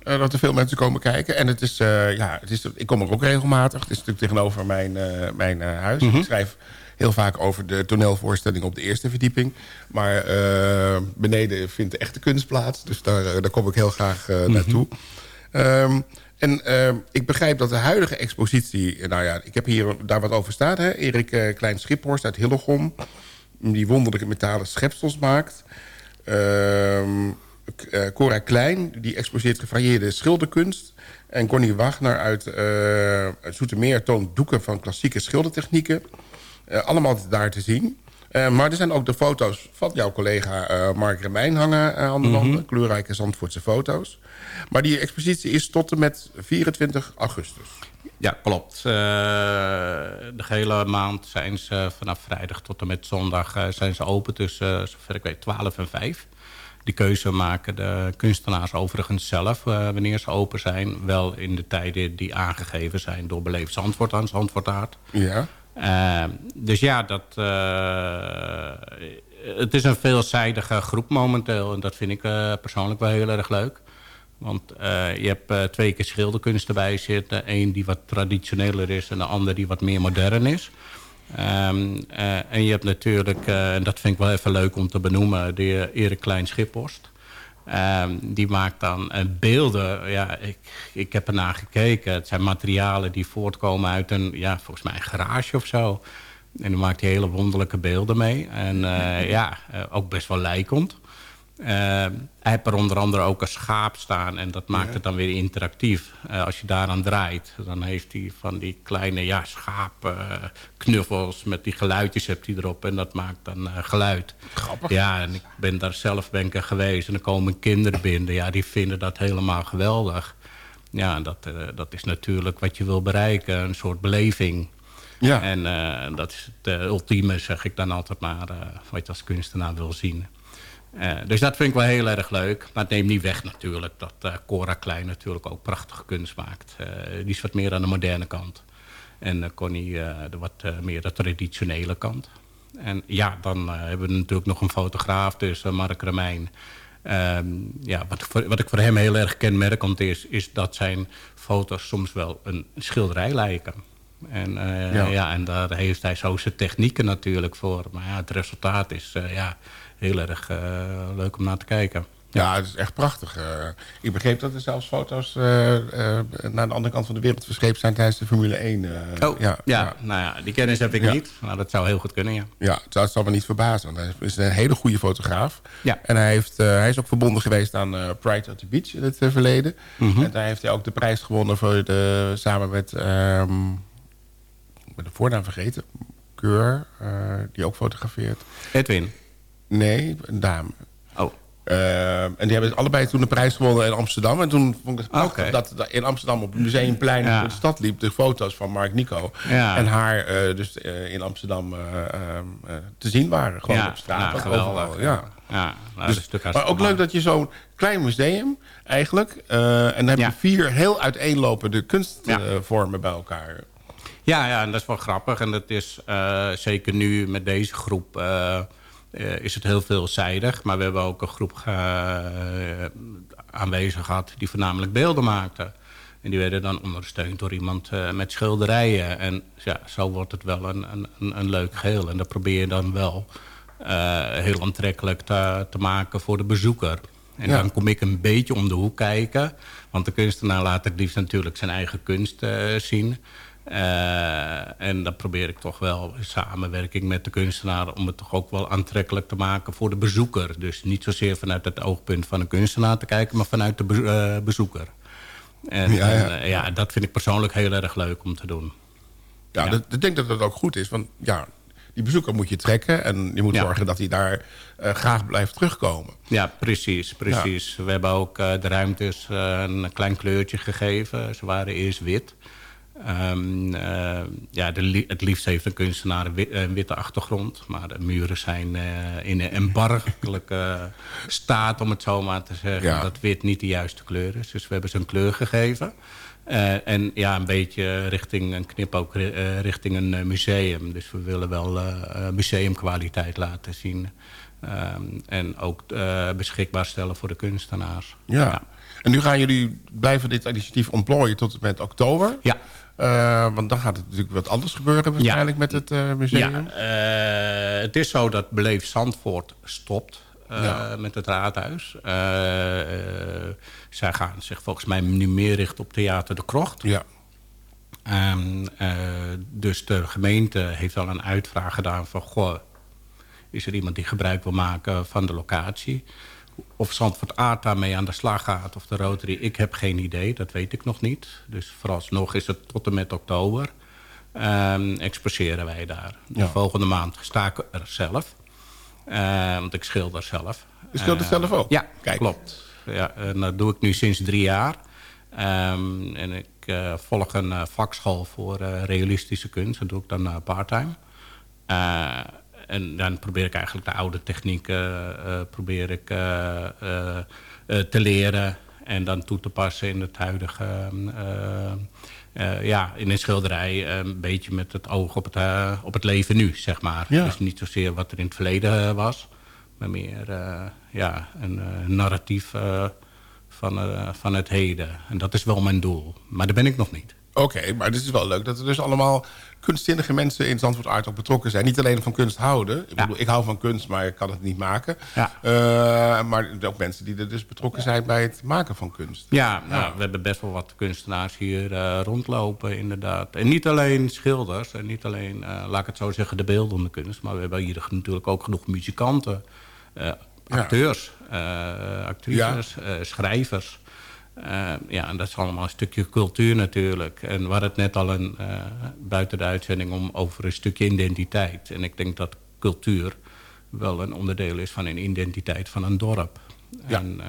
Dat er veel mensen komen kijken. En het is, ja, het is, ik kom er ook regelmatig. Het is natuurlijk tegenover mijn, mijn huis. Mm -hmm. Ik schrijf heel vaak over de toneelvoorstelling op de eerste verdieping. Maar beneden vindt de echte kunst plaats. Dus daar, daar kom ik heel graag uh, naartoe. Mm -hmm. um, en uh, ik begrijp dat de huidige expositie... Nou ja, ik heb hier daar wat over staan. Hè? Erik Klein Schiphorst uit Hillegom. Die wonderlijke metalen schepsels maakt. Uh, Cora Klein, die exposeert gevarieerde schilderkunst. En Connie Wagner uit, uit Zoetermeer toont doeken van klassieke schildertechnieken. Uh, allemaal daar te zien. Maar er zijn ook de foto's van jouw collega Mark Remijn hangen aan de wanden. Kleurrijke Zandvoortse foto's. Maar die expositie is tot en met 24 augustus. Ja, klopt. Uh, de hele maand zijn ze vanaf vrijdag tot en met zondag uh, zijn ze open tussen, zover ik weet, 12 en 5. Die keuze maken de kunstenaars overigens zelf uh, wanneer ze open zijn. Wel in de tijden die aangegeven zijn door Beleefd Zandvoort aan Zandvoort Aard. Ja. Uh, dus ja, dat, uh, het is een veelzijdige groep momenteel. En dat vind ik uh, persoonlijk wel heel erg leuk. Want je hebt twee keer schilderkunst erbij zitten. Eén die wat traditioneler is en de ander die wat meer modern is. Um, en je hebt natuurlijk, en dat vind ik wel even leuk om te benoemen... de Erik Klein Schippost. Um, die maakt dan uh, beelden. Ja, ik, ik heb ernaar gekeken. Het zijn materialen die voortkomen uit een, ja, volgens mij een garage of zo. En die maakt hele wonderlijke beelden mee. En ja, ook best wel lijkend. Hij heeft er onder andere ook een schaap staan. En dat maakt ja. het dan weer interactief. als je daaraan draait, dan heeft hij van die kleine ja, schaapknuffels... met die geluidjes hebt hij erop. En dat maakt dan geluid. Grappig. Ja, en ik ben daar zelf ben ik geweest. En er komen kinderen binnen. Ja, die vinden dat helemaal geweldig. Ja, dat, dat is natuurlijk wat je wil bereiken. Een soort beleving. Ja. En uh, dat is het ultieme, zeg ik dan altijd maar, wat je als kunstenaar wil zien. Dus dat vind ik wel heel erg leuk. Maar het neemt niet weg natuurlijk dat Cora Klein natuurlijk ook prachtige kunst maakt. die is wat meer aan de moderne kant. En Connie de wat meer de traditionele kant. En ja, dan hebben we natuurlijk nog een fotograaf, dus Mark Remijn. Um, ja, wat, voor, wat ik voor hem heel erg kenmerkend is... is dat zijn foto's soms wel een schilderij lijken. En, ja. ja. en daar heeft hij zo zijn technieken natuurlijk voor. Maar ja, het resultaat is ja, heel erg leuk om naar te kijken. Ja, het is echt prachtig. Uh, ik begreep dat er zelfs foto's uh, uh, naar de andere kant van de wereld verscheept zijn tijdens de Formule 1. oh, ja, ja, ja, nou ja, die kennis heb ik ja. niet. Maar dat zou heel goed kunnen, ja. Ja, dat zal me niet verbazen. Want hij is een hele goede fotograaf. Ja. En hij, heeft, hij is ook verbonden geweest aan Pride at the Beach in het verleden. Mhm. Mm -hmm. En daar heeft hij ook de prijs gewonnen voor de, samen met... Um, ik ben de voornaam vergeten. Keur, die ook fotografeert. Edwin? Nee, een dame. Oh. Uh, en die hebben allebei toen de prijs gewonnen in Amsterdam. En toen vond ik het prachtig Oké. dat, in Amsterdam op het Museumplein Ja. in de stad liep... de foto's van Mark Nico Ja. en haar eh, dus eh, in Amsterdam eh, eh, eh, te zien waren. Gewoon Ja, op straat, nou, overal. Ja. Ja, nou, Dus- maar ook leuk dat je zo'n klein museum eigenlijk... en dan heb je vier heel uiteenlopende kunstvormen bij elkaar. Ja, ja, en dat is wel grappig. En dat is zeker nu met deze groep eh, is het heel veelzijdig. Maar we hebben ook een groep eh, aanwezig gehad die voornamelijk beelden maakte. En die werden dan ondersteund door iemand eh, met schilderijen. En ja, zo wordt het wel een, een, een, leuk geheel. En dat probeer je dan wel heel aantrekkelijk te, te maken voor de bezoeker. En Ja. dan kom ik een beetje om de hoek kijken. Want de kunstenaar laat het liefst natuurlijk zijn eigen kunst zien. Eh, en dan probeer ik toch wel in samenwerking met de kunstenaar... om het toch ook wel aantrekkelijk te maken voor de bezoeker. Dus niet zozeer vanuit het oogpunt van een kunstenaar te kijken... maar vanuit de be- eh, bezoeker. En Ja, ja, ja. ja, dat vind ik persoonlijk heel erg leuk om te doen. Ja, dat- ik denk dat dat ook goed is. Want ja, die bezoeker moet je trekken. En je moet zorgen dat hij daar eh, graag blijft terugkomen. Ja, precies. precies. We hebben ook eh, de ruimtes eh, een klein kleurtje gegeven. Ze waren eerst wit. Ehm, eh, ja, de het liefst heeft een kunstenaar een, wi- een witte achtergrond. Maar de muren zijn eh, in een embargelijke staat, om het zo maar te zeggen. Ja. Dat wit niet de juiste kleur is. Dus we hebben ze een kleur gegeven. Eh, en ja, een beetje richting een knip ook ri- eh, richting een eh, museum. Dus we willen wel eh, eh, museumkwaliteit laten zien. Ehm, en ook eh, beschikbaar stellen voor de kunstenaars. Ja. En nu gaan jullie blijven dit initiatief ontplooien tot en met oktober. Ja. Eh, want dan gaat het natuurlijk wat anders gebeuren waarschijnlijk met het eh, museum. Ja, eh, het is zo dat Beleef Zandvoort stopt Ja. met het raadhuis. Zij gaan zich volgens mij nu meer richten op Theater de Krocht. Ja. Dus de gemeente heeft al een uitvraag gedaan van... Goh, is er iemand die gebruik wil maken van de locatie? Of Zandvoort Aard daarmee aan de slag gaat of de Rotary, ik heb geen idee. Dat weet ik nog niet. Dus vooralsnog is het tot en met oktober. ehm, exposeren wij daar. Ja. De volgende maand sta ik er zelf. Eh, want ik schilder zelf. Je schildert Eh, zelf ook? Ja, Kijk. klopt. Ja, en dat doe ik nu sinds drie jaar. Ehm, en ik eh, volg een eh, vakschool voor eh, realistische kunst. Dat doe ik dan parttime. Eh, en dan probeer ik eigenlijk de oude technieken eh, probeer ik, eh, eh, eh, te leren... en dan toe te passen in het huidige... eh, eh, ja, in een schilderij eh, een beetje met het oog op het, eh, op het leven nu, zeg maar. Ja. Dus niet zozeer wat er in het verleden eh, was... maar meer eh, ja, een eh, narratief eh, van, eh, van het heden. En dat is wel mijn doel. Maar daar ben ik nog niet. Oké, maar het is wel leuk dat er dus allemaal kunstzinnige mensen in Zandvoort Art ook betrokken zijn. Niet alleen van kunst houden. Ik, bedoel, ik hou van kunst, maar ik kan het niet maken. Ja. Eh, maar ook mensen die er dus betrokken zijn bij het maken van kunst. Ja, nou, we hebben best wel wat kunstenaars hier eh, rondlopen, inderdaad. En niet alleen schilders, en niet alleen, eh, laat ik het zo zeggen, de beeldende kunst. Maar we hebben hier natuurlijk ook genoeg muzikanten, acteurs, actrices, schrijvers. Eh, ja, en dat is allemaal een stukje cultuur natuurlijk. En we hadden het net al een, eh, buiten de uitzending om over een stukje identiteit. En ik denk dat cultuur wel een onderdeel is van een identiteit van een dorp. En, eh,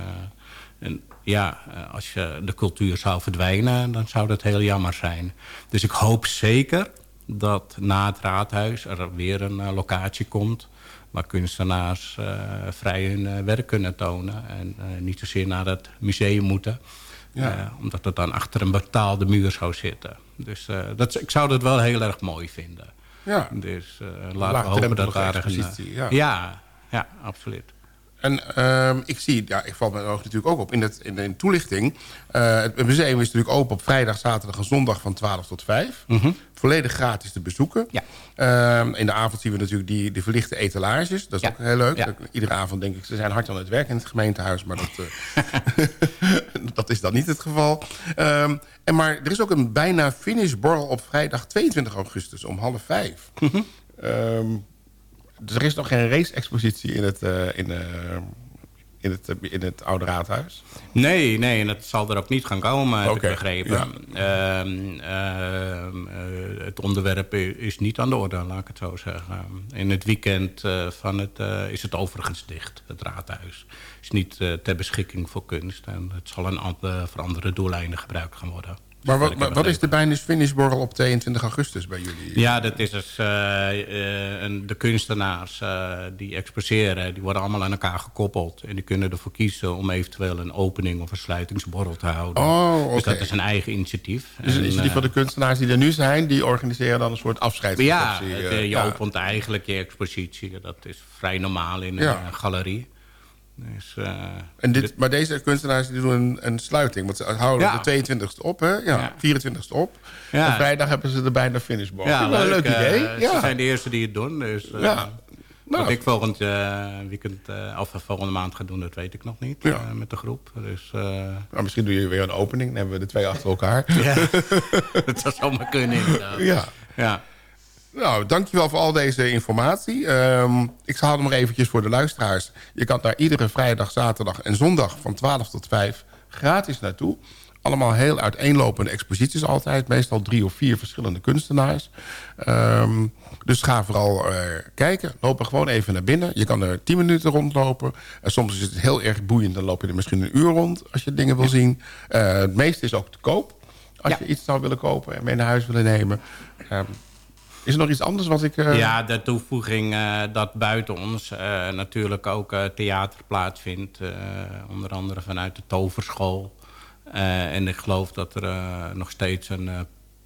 en ja, als je de cultuur zou verdwijnen, dan zou dat heel jammer zijn. Dus ik hoop zeker dat na het raadhuis er weer een locatie komt... waar kunstenaars vrij hun werk kunnen tonen... en eh, niet zozeer naar het museum moeten... Ja. Eh, omdat het dan achter een betaalde muur zou zitten. Dus eh, dat, ik zou dat wel heel erg mooi vinden. Ja. Dus eh, laten we hopen dat daar een... ja. ja, ja, absoluut. En ehm, ik zie, ja, ik val mijn oog natuurlijk ook op in, het, in de toelichting. Eh, het museum is natuurlijk open op vrijdag, zaterdag en zondag van 12 tot 5. Mhm. Volledig gratis te bezoeken. Ja. Ehm, in de avond zien we natuurlijk die, die verlichte etalages. Dat is Ja. ook heel leuk. Ja. Iedere avond denk ik, ze zijn hard aan het werk in het gemeentehuis. Maar dat, eh, dat is dan niet het geval. Ehm, en maar er is ook een bijna finishborrel op vrijdag 22 augustus om half vijf. 嗯 Ehm, dus er is nog geen race-expositie in het... eh, in, eh, in het, in het Oude Raadhuis? Nee, nee, en het zal er ook niet gaan komen, heb ik begrepen. Ehm, ehm, eh, het onderwerp is niet aan de orde, laat ik het zo zeggen. In het weekend eh, van het, eh, is het overigens dicht, het raadhuis. is niet eh, ter beschikking voor kunst. En het zal een ander, voor andere doeleinden gebruikt gaan worden. Maar wat, wat is de. Bijnis Finishborrel op 22 augustus bij jullie? Ja, dat is dus eh, eh, een- de kunstenaars eh, die exposeren. Die worden allemaal aan elkaar gekoppeld. En die kunnen ervoor kiezen om eventueel een opening of een sluitingsborrel te houden. Oh, Dus dat is een eigen initiatief. Dus En, is die eh, van de kunstenaars die er nu zijn... die organiseren dan een soort ja, het, eh, eh, je ja. opent eigenlijk je expositie. Dat is vrij normaal in een Ja. galerie. Dus, En dit, maar deze kunstenaars die doen een, een sluiting. Want ze houden Ja. de 22e op, hè? Ja, Ja. 24e op. En vrijdag hebben ze er bijna finishbal. ja, een leuk eh, idee. Ze zijn de eerste die het doen. Dus, eh, Ja. Wat Nou. ik volgend weekend of volgende maand ga doen, dat weet ik nog niet. Met de groep. Dus, Nou, misschien doe je weer een opening. Dan hebben we de twee achter elkaar. Ja. dat zou zomaar kunnen. inderdaad. Ja. ja. Nou, dankjewel voor al deze informatie. Ehm, ik haal hem maar eventjes voor de luisteraars. Je kan daar iedere vrijdag, zaterdag en zondag van 12 tot 5 gratis naartoe. Allemaal heel uiteenlopende exposities altijd. Meestal drie of vier verschillende kunstenaars. Ehm, dus ga vooral eh, kijken. Loop er gewoon even naar binnen. Je kan er 10 minuten rondlopen. En soms is het heel erg boeiend. Dan loop je er misschien een uur rond als je dingen wil zien. Eh, het meeste is ook te koop. Als je iets zou willen kopen en mee naar huis willen nemen. Ehm, is er nog iets anders wat ik... eh, Ja, de toevoeging eh, dat buiten ons eh, natuurlijk ook theater plaatsvindt. onder andere vanuit de toverschool. En ik geloof dat er nog steeds een,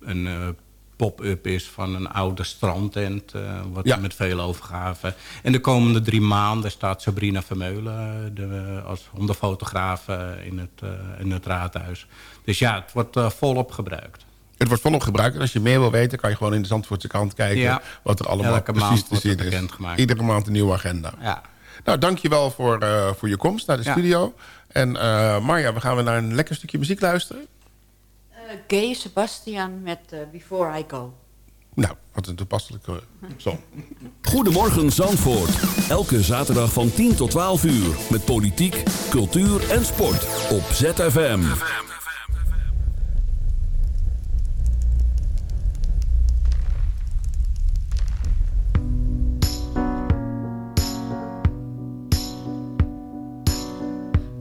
een pop-up is van een oude strandtent. wat Ja. met veel overgave. En de komende drie maanden staat Sabrina Vermeulen de, als hondenfotograaf in, het, in het raadhuis. Dus ja, het wordt volop gebruikt. Het wordt volop gebruikt. En als je meer wil weten, kan je gewoon in de Zandvoortse krant kijken... Ja. wat er allemaal Elke precies te zien is. bekendgemaakt. Iedere maand een nieuwe agenda. Ja. Nou, dankjewel voor, eh, voor je komst naar de Ja. studio. En eh, Marja, we gaan weer naar een lekker stukje muziek luisteren. Eh, Gay Sebastian met Before I Go. Nou, wat een toepasselijke song. Goedemorgen Zandvoort. Elke zaterdag van 10 tot 12 uur. Met politiek, cultuur en sport. Op ZFM.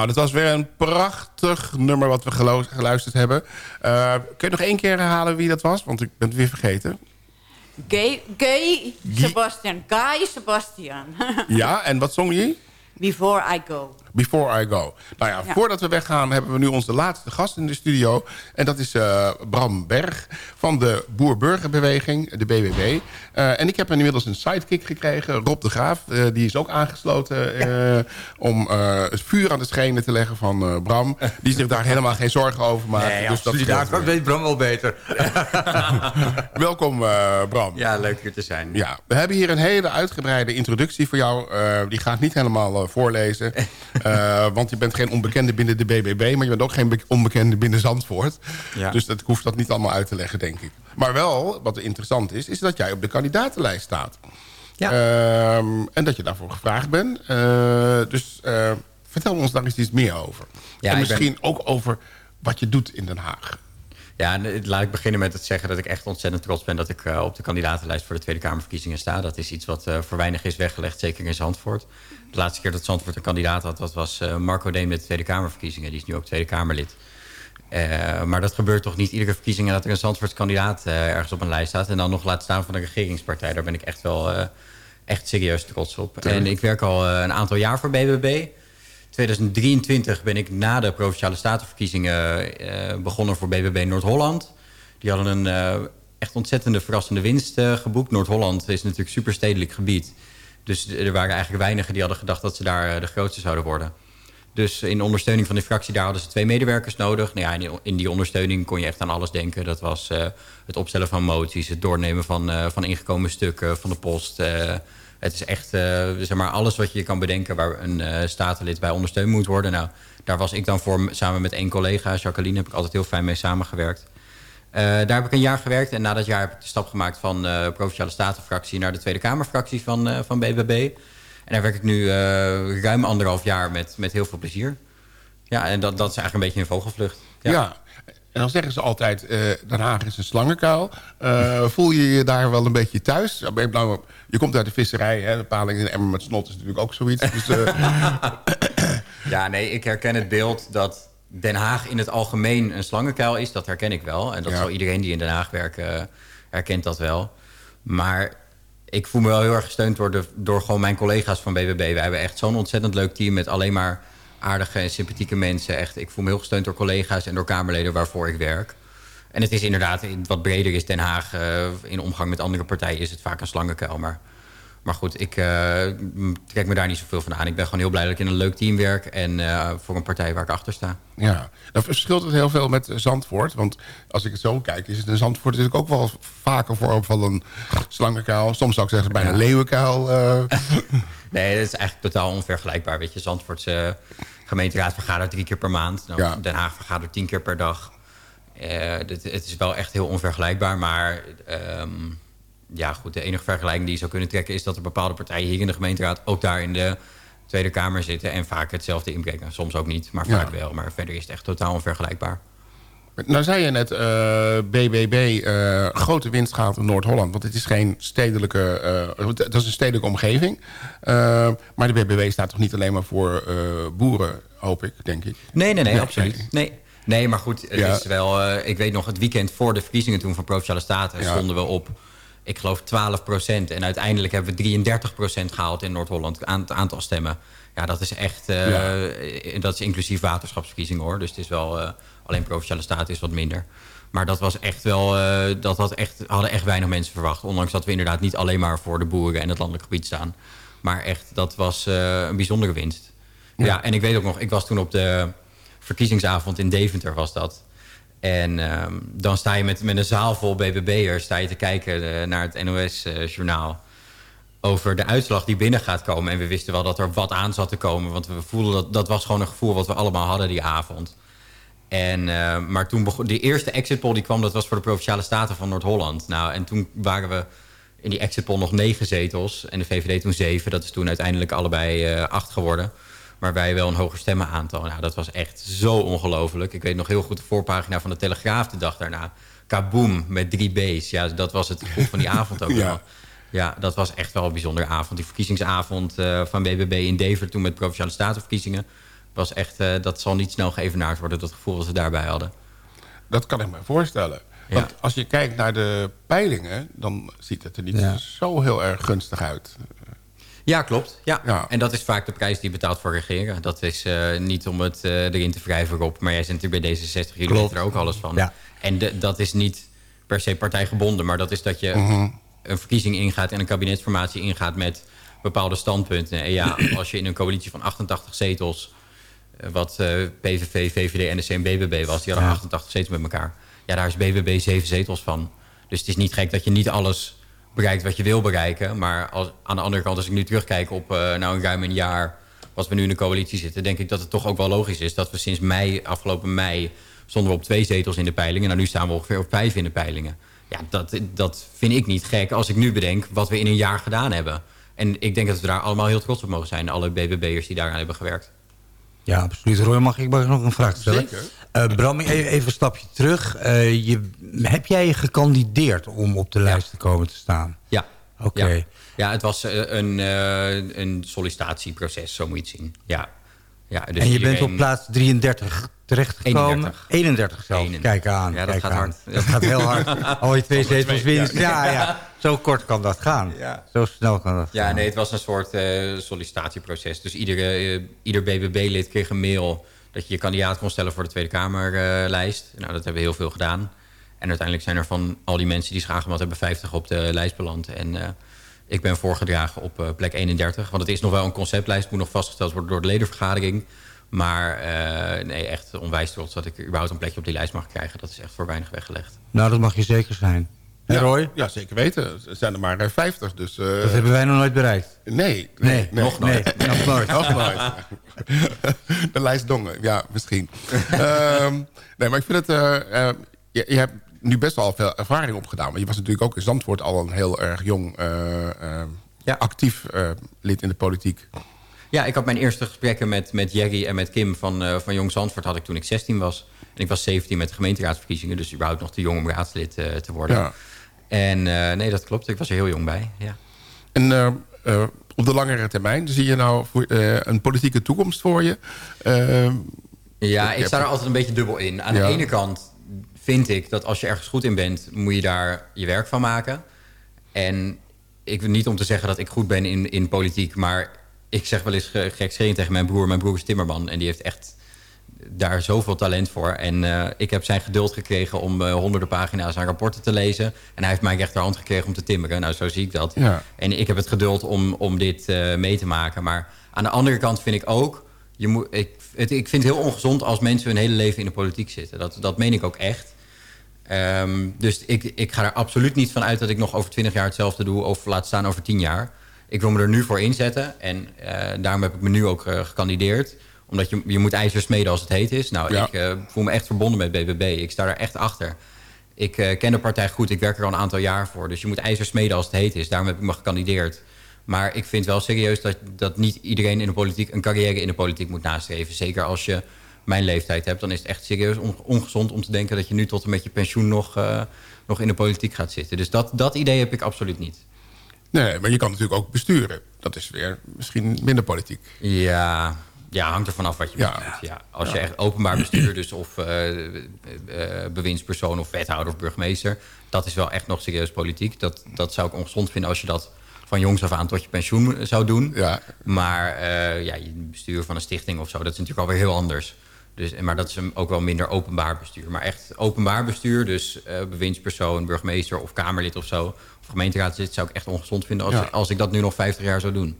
Nou, dat was weer een prachtig nummer wat we geluisterd hebben. Eh, kun je nog één keer herhalen wie dat was? Want ik ben het weer vergeten. Gay, gay Sebastian. Guy Sebastian. Ja, en wat zong je? Before I go. Before I Go. Nou ja, Ja. voordat we weggaan hebben we nu onze laatste gast in de studio. En dat is eh, Bram Berg van de Boer-Burgerbeweging, de BBB. Eh, en ik heb inmiddels een sidekick gekregen, Rob de Graaf. Eh, die is ook aangesloten om het vuur aan de schenen te leggen van Bram. Die zich daar helemaal geen zorgen over maakt. Nee, dus dat scheelt Dat weet Bram wel beter. Welkom, Bram. Ja, leuk hier te zijn. Ja, we hebben hier een hele uitgebreide introductie voor jou. Die ga ik niet helemaal voorlezen. Eh, want je bent geen onbekende binnen de BBB... maar je bent ook geen be- onbekende binnen Zandvoort. Ja. Dus dat, ik hoef dat niet allemaal uit te leggen, denk ik. Maar wel, wat interessant is... is dat jij op de kandidatenlijst staat. Ja. Ehm, en dat je daarvoor gevraagd bent. Eh, dus eh, vertel ons daar eens iets meer over. Ja, en ben- misschien ook over wat je doet in Den Haag. Ja, eh, laat ik beginnen met het zeggen dat ik echt ontzettend trots ben... dat ik eh, op de kandidatenlijst voor de Tweede Kamerverkiezingen sta. Dat is iets wat eh, voor weinig is weggelegd, zeker in Zandvoort. De laatste keer dat Zandvoort een kandidaat had... dat was Marco Deen met de Tweede Kamerverkiezingen. Die is nu ook Tweede Kamerlid. Maar dat gebeurt toch niet iedere verkiezingen... dat er een Zandvoorts kandidaat ergens op een lijst staat... en dan nog laat staan van een regeringspartij. Daar ben ik echt wel echt serieus trots op. En ik werk al een aantal jaar voor BBB... 2023 ben ik na de Provinciale Statenverkiezingen eh, begonnen voor BBB Noord-Holland. Die hadden een eh, echt ontzettende verrassende winst eh, geboekt. Noord-Holland is natuurlijk superstedelijk gebied. Dus er waren eigenlijk weinigen die hadden gedacht dat ze daar eh, de grootste zouden worden. Dus in ondersteuning van die fractie, daar hadden ze twee medewerkers nodig. Nou ja, in, die, in die ondersteuning kon je echt aan alles denken. Dat was eh, het opstellen van moties, het doornemen van, eh, van ingekomen stukken van de post. eh, het is echt eh, zeg maar alles wat je kan bedenken waar een eh statenlid bij ondersteund moet worden. Nou, daar was ik dan voor samen met één collega, Jacqueline, heb ik altijd heel fijn mee samengewerkt. Eh, daar heb ik een jaar gewerkt en na dat jaar heb ik de stap gemaakt van eh Provinciale Statenfractie naar de Tweede Kamerfractie van, eh, van BBB. En daar werk ik nu ruim anderhalf jaar met, met heel veel plezier. Ja, en dat, dat is eigenlijk een beetje een vogelvlucht. Ja. En dan zeggen ze altijd, eh Den Haag is een slangenkuil. Eh, voel je je daar wel een beetje thuis? Je komt uit de visserij, hè? de paling in emmer met snot is natuurlijk ook zoiets. Dus, eh, Ja, nee, ik herken het beeld dat Den Haag in het algemeen een slangenkuil is. Dat herken ik wel. En dat Ja. zal iedereen die in Den Haag werkt, herkent dat wel. Maar ik voel me wel heel erg gesteund door, de, door gewoon mijn collega's van BBB. Wij hebben echt zo'n ontzettend leuk team met alleen maar aardige en sympathieke mensen. Echt, ik voel me heel gesteund door collega's en door Kamerleden waarvoor ik werk. En het is inderdaad, wat breder is Den Haag... eh, in omgang met andere partijen is het vaak een slangenkuil. Maar, maar goed, ik eh, trek me daar niet zoveel van aan. Ik ben gewoon heel blij dat ik in een leuk team werk... en eh, voor een partij waar ik achter sta. ja, dan verschilt het heel veel met Zandvoort. Want als ik het zo kijk, is het in Zandvoort natuurlijk ook wel vaak een vorm van een slangenkuil. Soms zou ik zeggen bijna een leeuwenkuil. eh. Nee, dat is eigenlijk totaal onvergelijkbaar. Weet je, Zandvoortse gemeenteraad vergadert drie keer per maand. Nou, Ja. Den Haag vergadert tien keer per dag. Dit- het is wel echt heel onvergelijkbaar. Maar ehm, ja, goed, de enige vergelijking die je zou kunnen trekken... is dat er bepaalde partijen hier in de gemeenteraad... ook daar in de Tweede Kamer zitten... en vaak hetzelfde inbrengen. Soms ook niet, maar Ja. vaak wel. Maar verder is het echt totaal onvergelijkbaar. Nou zei je net, eh, BBB, eh, grote winst gaat in Noord-Holland. Want het is geen stedelijke, eh, dat is een stedelijke omgeving. Eh, maar de BBB staat toch niet alleen maar voor eh, boeren, hoop ik, denk ik. Nee, nee, nee, absoluut. Nee. nee, maar goed, het Ja. is wel... eh, ik weet nog, het weekend voor de verkiezingen toen van Provinciale Staten... Stonden we op, ik geloof, 12 procent. En uiteindelijk hebben we 33 procent gehaald in Noord-Holland... aan het aantal stemmen. Ja, dat is echt... eh, Dat is inclusief waterschapsverkiezingen, hoor. Dus het is wel... eh, alleen Provinciale Staten is wat minder. Maar dat was echt wel... eh, dat had echt, hadden echt weinig mensen verwacht. Ondanks dat we inderdaad niet alleen maar voor de boeren... en het landelijk gebied staan. Maar echt, dat was eh, een bijzondere winst. Ja. en ik weet ook nog, ik was toen op de verkiezingsavond in Deventer was dat. En ehm, dan sta je met, met een zaal vol BBB'ers... sta je te kijken eh, naar het NOS-journaal... over de uitslag die binnen gaat komen. En we wisten wel dat er wat aan zat te komen. Want we voelden dat, dat was gewoon een gevoel wat we allemaal hadden die avond. En, eh, maar toen begon, de eerste exit poll die kwam, dat was voor de Provinciale Staten van Noord-Holland. Nou, en toen waren we in die exit poll nog negen zetels. En de VVD toen zeven. Dat is toen uiteindelijk allebei eh, acht geworden. Maar wij wel een hoger stemmenaantal. Nou, dat was echt zo ongelooflijk. Ik weet nog heel goed de voorpagina van de Telegraaf de dag daarna. Kaboom, met drie B's. Ja, dat was het gevoel van die avond ook Ja. wel. Ja, dat was echt wel een bijzondere avond. Die verkiezingsavond eh, van BBB in Deventer... toen met Provinciale Statenverkiezingen... was echt, eh, dat zal niet snel geëvenaard worden... dat gevoel dat we daarbij hadden. Dat kan ik me voorstellen. Want als je kijkt naar de peilingen... dan ziet het er niet Ja. zo heel erg gunstig uit. Ja, klopt. Ja. En dat is vaak de prijs die je betaalt voor regeren. Dat is eh, niet om het eh, erin te wrijven, Rob. Maar jij zit natuurlijk bij D66, jullie weten er ook alles van. Ja. En de- dat is niet per se partijgebonden. Maar dat is dat je Mhm. een verkiezing ingaat... en een kabinetsformatie ingaat met bepaalde standpunten. En ja, als je in een coalitie van 88 zetels... eh, wat PVV, VVD, NSC en BBB was... die hadden Ja. 88 zetels met elkaar. Ja, daar is BBB zeven zetels van. Dus het is niet gek dat je niet alles bereikt wat je wil bereiken. Maar als, aan de andere kant, als ik nu terugkijk op eh, nou een ruim een jaar... wat we nu in de coalitie zitten... denk ik dat het toch ook wel logisch is... dat we sinds mei, afgelopen mei... stonden we op twee zetels in de peilingen. Nou, nu staan we ongeveer op vijf in de peilingen. Ja, dat, dat vind ik niet gek als ik nu bedenk wat we in een jaar gedaan hebben. En ik denk dat we daar allemaal heel trots op mogen zijn. Alle BBB'ers die daaraan hebben gewerkt. Ja, absoluut. Roy, mag ik mag ik nog een vraag stellen? Zeker. Eh, Bram, even, even een stapje terug. Eh, je, heb jij je gekandideerd om op de lijst te komen te staan? Ja. Oké. Ja. ja, het was eh, een, een sollicitatieproces, zo moet je het zien. Ja. Ja, dus en je bent op plaats 33 terechtgekomen? 31. 31 zelfs. 31. Kijk aan. Ja, dat kijk gaat aan. hard. Dat gaat heel hard. Al je twee zetels winst. ja. Ja, ja. Zo kort kan dat gaan. Ja. Zo snel kan dat Ja, nee, het was een soort sollicitatieproces. Dus iedere, ieder BBB-lid kreeg een mail... dat je je kandidaat kon stellen voor de Tweede Kamerlijst. nou, dat hebben we heel veel gedaan. En uiteindelijk zijn er van al die mensen die zich aangemeld hebben... 50 op de lijst beland. En eh, ik ben voorgedragen op eh, plek 31. Want het is nog wel een conceptlijst. moet nog vastgesteld worden door de ledenvergadering. Maar eh, nee, echt onwijs trots dat ik überhaupt een plekje op die lijst mag krijgen. Dat is echt voor weinig weggelegd. Nou, dat mag je zeker zijn. Ja, Roy? Ja, zeker weten. Er zijn er maar eh, 50. Dus, eh, Dat hebben wij nog nooit bereikt. Nee. Nee, nog nooit. Nee, nog nooit. nog nooit. De lijst dongen, ja, misschien. Ehm, nee, maar ik vind het... eh, eh, je, je hebt nu best wel veel ervaring opgedaan. Maar je was natuurlijk ook in Zandvoort al een heel erg jong... eh, eh, actief eh, lid in de politiek. Ja, ik had mijn eerste gesprekken met, met Jerry en met Kim van, eh, van Jong Zandvoort... had ik toen ik 16 was. En ik was 17 met de gemeenteraadsverkiezingen... dus überhaupt nog te jong om raadslid eh, te worden. Ja. En eh, nee, dat klopt. Ik was er heel jong bij, ja. En eh, eh, op de langere termijn, zie je nou een politieke toekomst voor je? Ja, ik sta er altijd een beetje dubbel in. Aan Ja. de ene kant vind ik dat als je ergens goed in bent... moet je daar je werk van maken. En ik wil niet om te zeggen dat ik goed ben in, in politiek... maar ik zeg wel eens ge- gekscherend tegen mijn broer. Mijn broer is timmerman en die heeft echt daar zoveel talent voor. En eh, ik heb zijn geduld gekregen om eh, honderden pagina's aan rapporten te lezen. En hij heeft mijn rechterhand gekregen om te timmeren. Nou, zo zie ik dat. Ja. En ik heb het geduld om, om dit eh, mee te maken. Maar aan de andere kant vind ik ook... Je moet, ik, het, ik vind het heel ongezond als mensen hun hele leven in de politiek zitten. Dat, dat meen ik ook echt. Ehm, dus ik, ik ga er absoluut niet van uit dat ik nog over 20 jaar hetzelfde doe... of laat staan over 10 jaar. Ik wil me er nu voor inzetten. En daarom heb ik me nu ook gekandideerd. Omdat je, je moet ijzer smeden als het heet is. Nou, Ja. ik eh, voel me echt verbonden met BBB. Ik sta daar echt achter. Ik eh, ken de partij goed. Ik werk er al een aantal jaar voor. Dus je moet ijzer smeden als het heet is. Daarom heb ik me gekandideerd. Maar ik vind wel serieus dat, dat niet iedereen in de politiek... een carrière in de politiek moet nastreven. Zeker als je mijn leeftijd hebt. Dan is het echt serieus on- ongezond om te denken... dat je nu tot en met je pensioen nog, eh, nog in de politiek gaat zitten. Dus dat, dat idee heb ik absoluut niet. nee, maar je kan natuurlijk ook besturen. Dat is weer misschien minder politiek. Ja, ja hangt er vanaf wat je Ja. als je echt openbaar bestuur, dus of eh, eh, eh, bewindspersoon of wethouder of burgemeester... dat is wel echt nog serieus politiek. Dat, dat zou ik ongezond vinden als je dat van jongs af aan tot je pensioen zou doen. Ja. Maar eh, ja, je bestuur van een stichting of zo, dat is natuurlijk alweer heel anders. Dus, maar dat is ook wel minder openbaar bestuur. Maar echt openbaar bestuur, dus bewindspersoon, burgemeester of kamerlid of zo... of gemeenteraadslid, zou ik echt ongezond vinden als, Ja. als ik dat nu nog 50 jaar zou doen.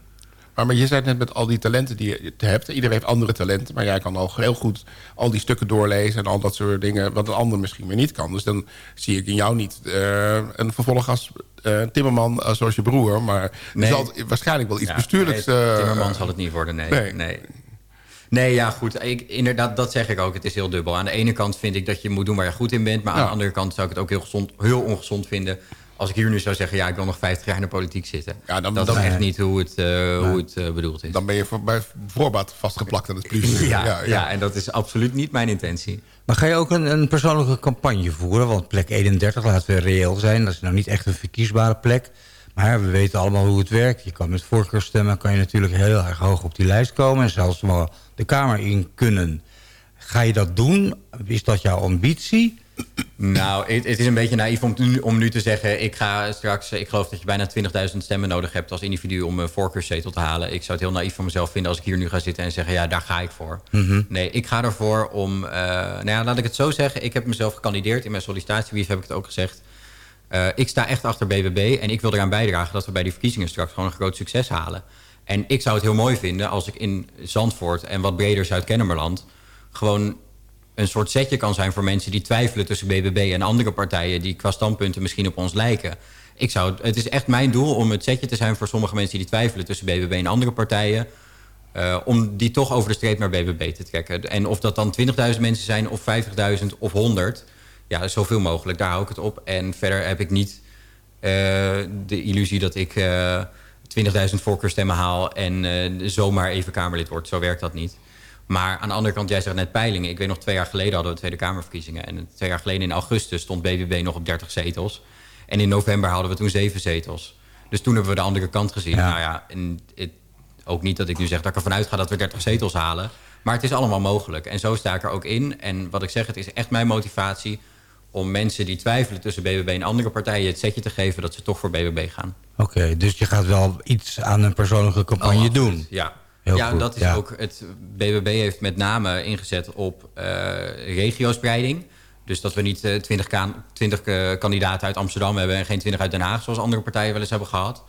Maar, maar je zei net met al die talenten die je hebt. Iedereen heeft andere talenten. Maar jij kan al heel goed al die stukken doorlezen en al dat soort dingen. Wat een ander misschien weer niet kan. Dus dan zie ik in jou niet uh, een vervolg als uh, Timmerman uh, zoals je broer. Maar nee. zal waarschijnlijk wel iets Ja, bestuurlijks... nee, Timmerman zal het niet worden, nee. Nee. nee. Nee, ja, goed. Ik, inderdaad, dat zeg ik ook. Het is heel dubbel. Aan de ene kant vind ik dat je moet doen waar je goed in bent. Maar aan de andere kant zou ik het ook heel, gezond, heel ongezond vinden... als ik hier nu zou zeggen, ja, ik wil nog 50 jaar in de politiek zitten. Ja, dan, dat is echt niet hoe het, eh, hoe het eh, bedoeld is. Dan ben je voor, bij voorbaat vastgeplakt aan het politie. Ja, ja, en dat is absoluut niet mijn intentie. Maar ga je ook een, een persoonlijke campagne voeren? Want plek 31, laten we reëel zijn... dat is nou niet echt een verkiesbare plek. Maar we weten allemaal hoe het werkt. Je kan met voorkeurstemmen kan je natuurlijk heel erg hoog op die lijst komen... en zelfs wel de Kamer in kunnen. Ga je dat doen? Is dat jouw ambitie? Nou, het, is een beetje naïef om, nu- om nu te zeggen... ik ga straks, ik geloof dat je bijna 20.000 stemmen nodig hebt... als individu om een voorkeurszetel te halen. Ik zou het heel naïef van mezelf vinden als ik hier nu ga zitten en zeggen... ja, daar ga ik voor. Mhm. Nee, ik ga ervoor om... eh, nou ja, laat ik het zo zeggen. Ik heb mezelf gekandideerd. In mijn sollicitatiebrief heb ik het ook gezegd. Eh, ik sta echt achter BBB en ik wil eraan bijdragen... dat we bij die verkiezingen straks gewoon een groot succes halen. En ik zou het heel mooi vinden als ik in Zandvoort... en wat breder Zuid-Kennemerland... gewoon een soort setje kan zijn voor mensen die twijfelen tussen BBB en andere partijen die qua standpunten misschien op ons lijken. Ik zou, het is echt mijn doel om het setje te zijn voor sommige mensen die twijfelen tussen BBB en andere partijen. eh, om die toch over de streep naar BBB te trekken. En of dat dan 20.000 mensen zijn of 50.000 of 100. Ja, zoveel mogelijk. Daar hou ik het op. En verder heb ik niet eh, de illusie dat ik eh 20.000 voorkeurstemmen haal... en zomaar even Kamerlid word. Zo werkt dat niet. Maar aan de andere kant, jij zegt net peilingen. Ik weet nog, twee jaar geleden hadden we Tweede Kamerverkiezingen. En twee jaar geleden in augustus stond BBB nog op 30 zetels. En in november hadden we toen zeven zetels. Dus toen hebben we de andere kant gezien. Nou ja, en het, ook niet dat ik nu zeg dat ik ervan uitga dat we 30 zetels halen. Maar het is allemaal mogelijk. En zo sta ik er ook in. En wat ik zeg, het is echt mijn motivatie... om mensen die twijfelen tussen BBB en andere partijen... het setje te geven dat ze toch voor BBB gaan. Oké, dus je gaat wel iets aan een persoonlijke campagne Oh, doen. Ja, Heel ja dat is ja. ook het. BBB heeft met name ingezet op eh regiospreiding. Dus dat we niet eh, 20, ka- 20 eh, kandidaten uit Amsterdam hebben en geen 20 uit Den Haag, zoals andere partijen wel eens hebben gehad.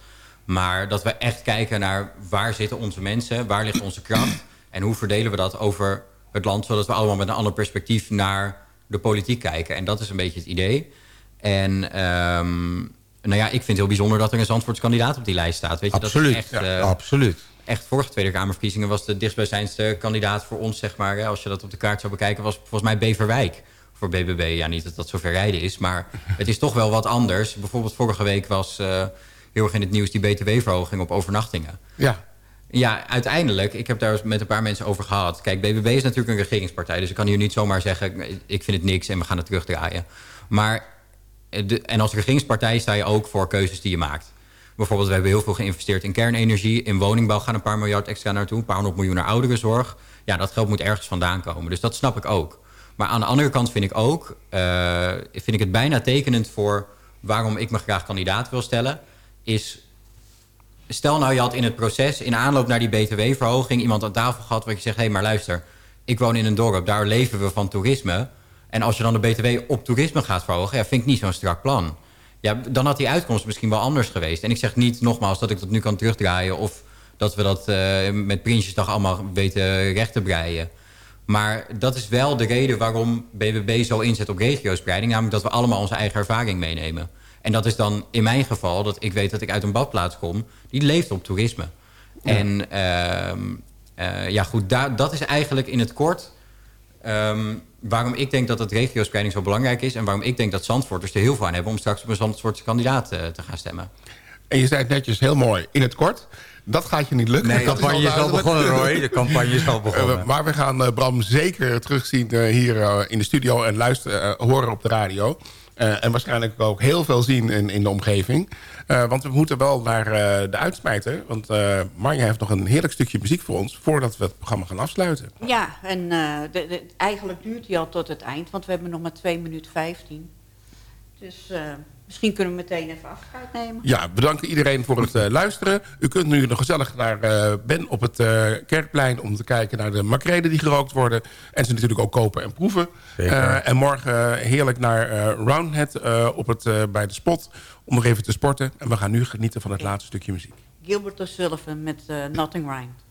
Maar dat we echt kijken naar waar zitten onze mensen, waar ligt onze kracht en hoe verdelen we dat over het land, zodat we allemaal met een ander perspectief naar de politiek kijken. En dat is een beetje het idee. En ehm, nou ja, ik vind het heel bijzonder dat er een Zandvoorts kandidaat op die lijst staat. Weet je, Absoluut, Dat is echt, ja, eh, absoluut. Echt vorige Tweede Kamerverkiezingen was de dichtstbijzijnste kandidaat voor ons, zeg maar. Als je dat op de kaart zou bekijken, was volgens mij Beverwijk voor BBB. Ja, niet dat dat zover rijden is, maar het is toch wel wat anders. Bijvoorbeeld vorige week was eh, heel erg in het nieuws die BTW-verhoging op overnachtingen. Ja. Ja, uiteindelijk, ik heb daar met een paar mensen over gehad. Kijk, BBB is natuurlijk een regeringspartij... dus ik kan hier niet zomaar zeggen, ik vind het niks en we gaan het terugdraaien. Maar, eh, de, en als regeringspartij sta je ook voor keuzes die je maakt. Bijvoorbeeld, we hebben heel veel geïnvesteerd in kernenergie. In woningbouw gaan een paar miljard extra naartoe. Een paar honderd miljoen naar ouderenzorg. Ja, dat geld moet ergens vandaan komen. Dus dat snap ik ook. Maar aan de andere kant vind ik ook... eh, vind ik het bijna tekenend voor waarom ik me graag kandidaat wil stellen... is stel nou je had in het proces, in aanloop naar die btw-verhoging... iemand aan tafel gehad waar je zegt... hé, hey, maar luister, ik woon in een dorp, daar leven we van toerisme... en als je dan de btw op toerisme gaat verhogen... ja, vind ik niet zo'n strak plan. Ja, dan had die uitkomst misschien wel anders geweest. En ik zeg niet nogmaals dat ik dat nu kan terugdraaien... of dat we dat eh, met Prinsjesdag allemaal weten recht te breien. Maar dat is wel de reden waarom BBB zo inzet op regiospreiding. Namelijk dat we allemaal onze eigen ervaring meenemen. En dat is dan in mijn geval dat ik weet dat ik uit een badplaats kom... die leeft op toerisme. En ehm, eh, ja goed, daar, dat is eigenlijk in het kort... ehm, waarom ik denk dat het regiospreiding zo belangrijk is... en waarom ik denk dat Zandvoorters er heel veel aan hebben... om straks op een Zandvoortse kandidaat eh, te gaan stemmen. En je zei het netjes heel mooi in het kort. Dat gaat je niet lukken. Nee, de campagne is al begonnen, Roy. De campagne is al begonnen. Eh, maar we gaan eh, Bram zeker terugzien hier in de studio... en luisteren, horen op de radio. Eh, en waarschijnlijk ook heel veel zien in, in de omgeving. Eh, want we moeten wel naar eh, de uitsmijter. Want Marja heeft nog een heerlijk stukje muziek voor ons... voordat we het programma gaan afsluiten. Ja, en eigenlijk duurt hij al tot het eind, want we hebben nog maar 2 minuten 15. Dus misschien kunnen we meteen even afscheid nemen. Ja, bedankt iedereen voor het eh, luisteren. U kunt nu nog gezellig naar eh, Ben op het eh, Kerkplein... om te kijken naar de makrelen die gerookt worden. En ze natuurlijk ook kopen en proeven. Eh, en morgen heerlijk naar eh, Roundhead eh, op het, eh, bij de spot... om nog even te sporten. En we gaan nu genieten van het laatste stukje muziek. Gilbert O'Sullivan met uh, Nothing Rhymed.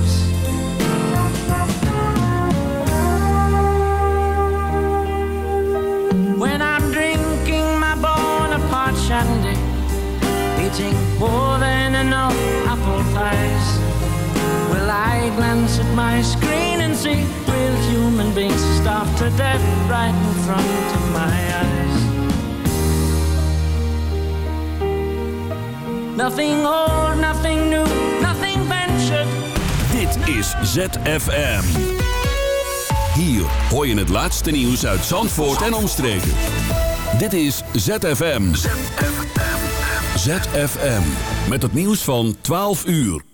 Eating more than enough apple pies, will I glance at my screen and see real human beings starved to death right in front of my eyes? Nothing old, nothing new, nothing ventured. Dit is ZFM. Hier hoor je het laatste nieuws uit Zandvoort en omstreken. Dit is ZFM. ZFM. Met het nieuws van 12 uur.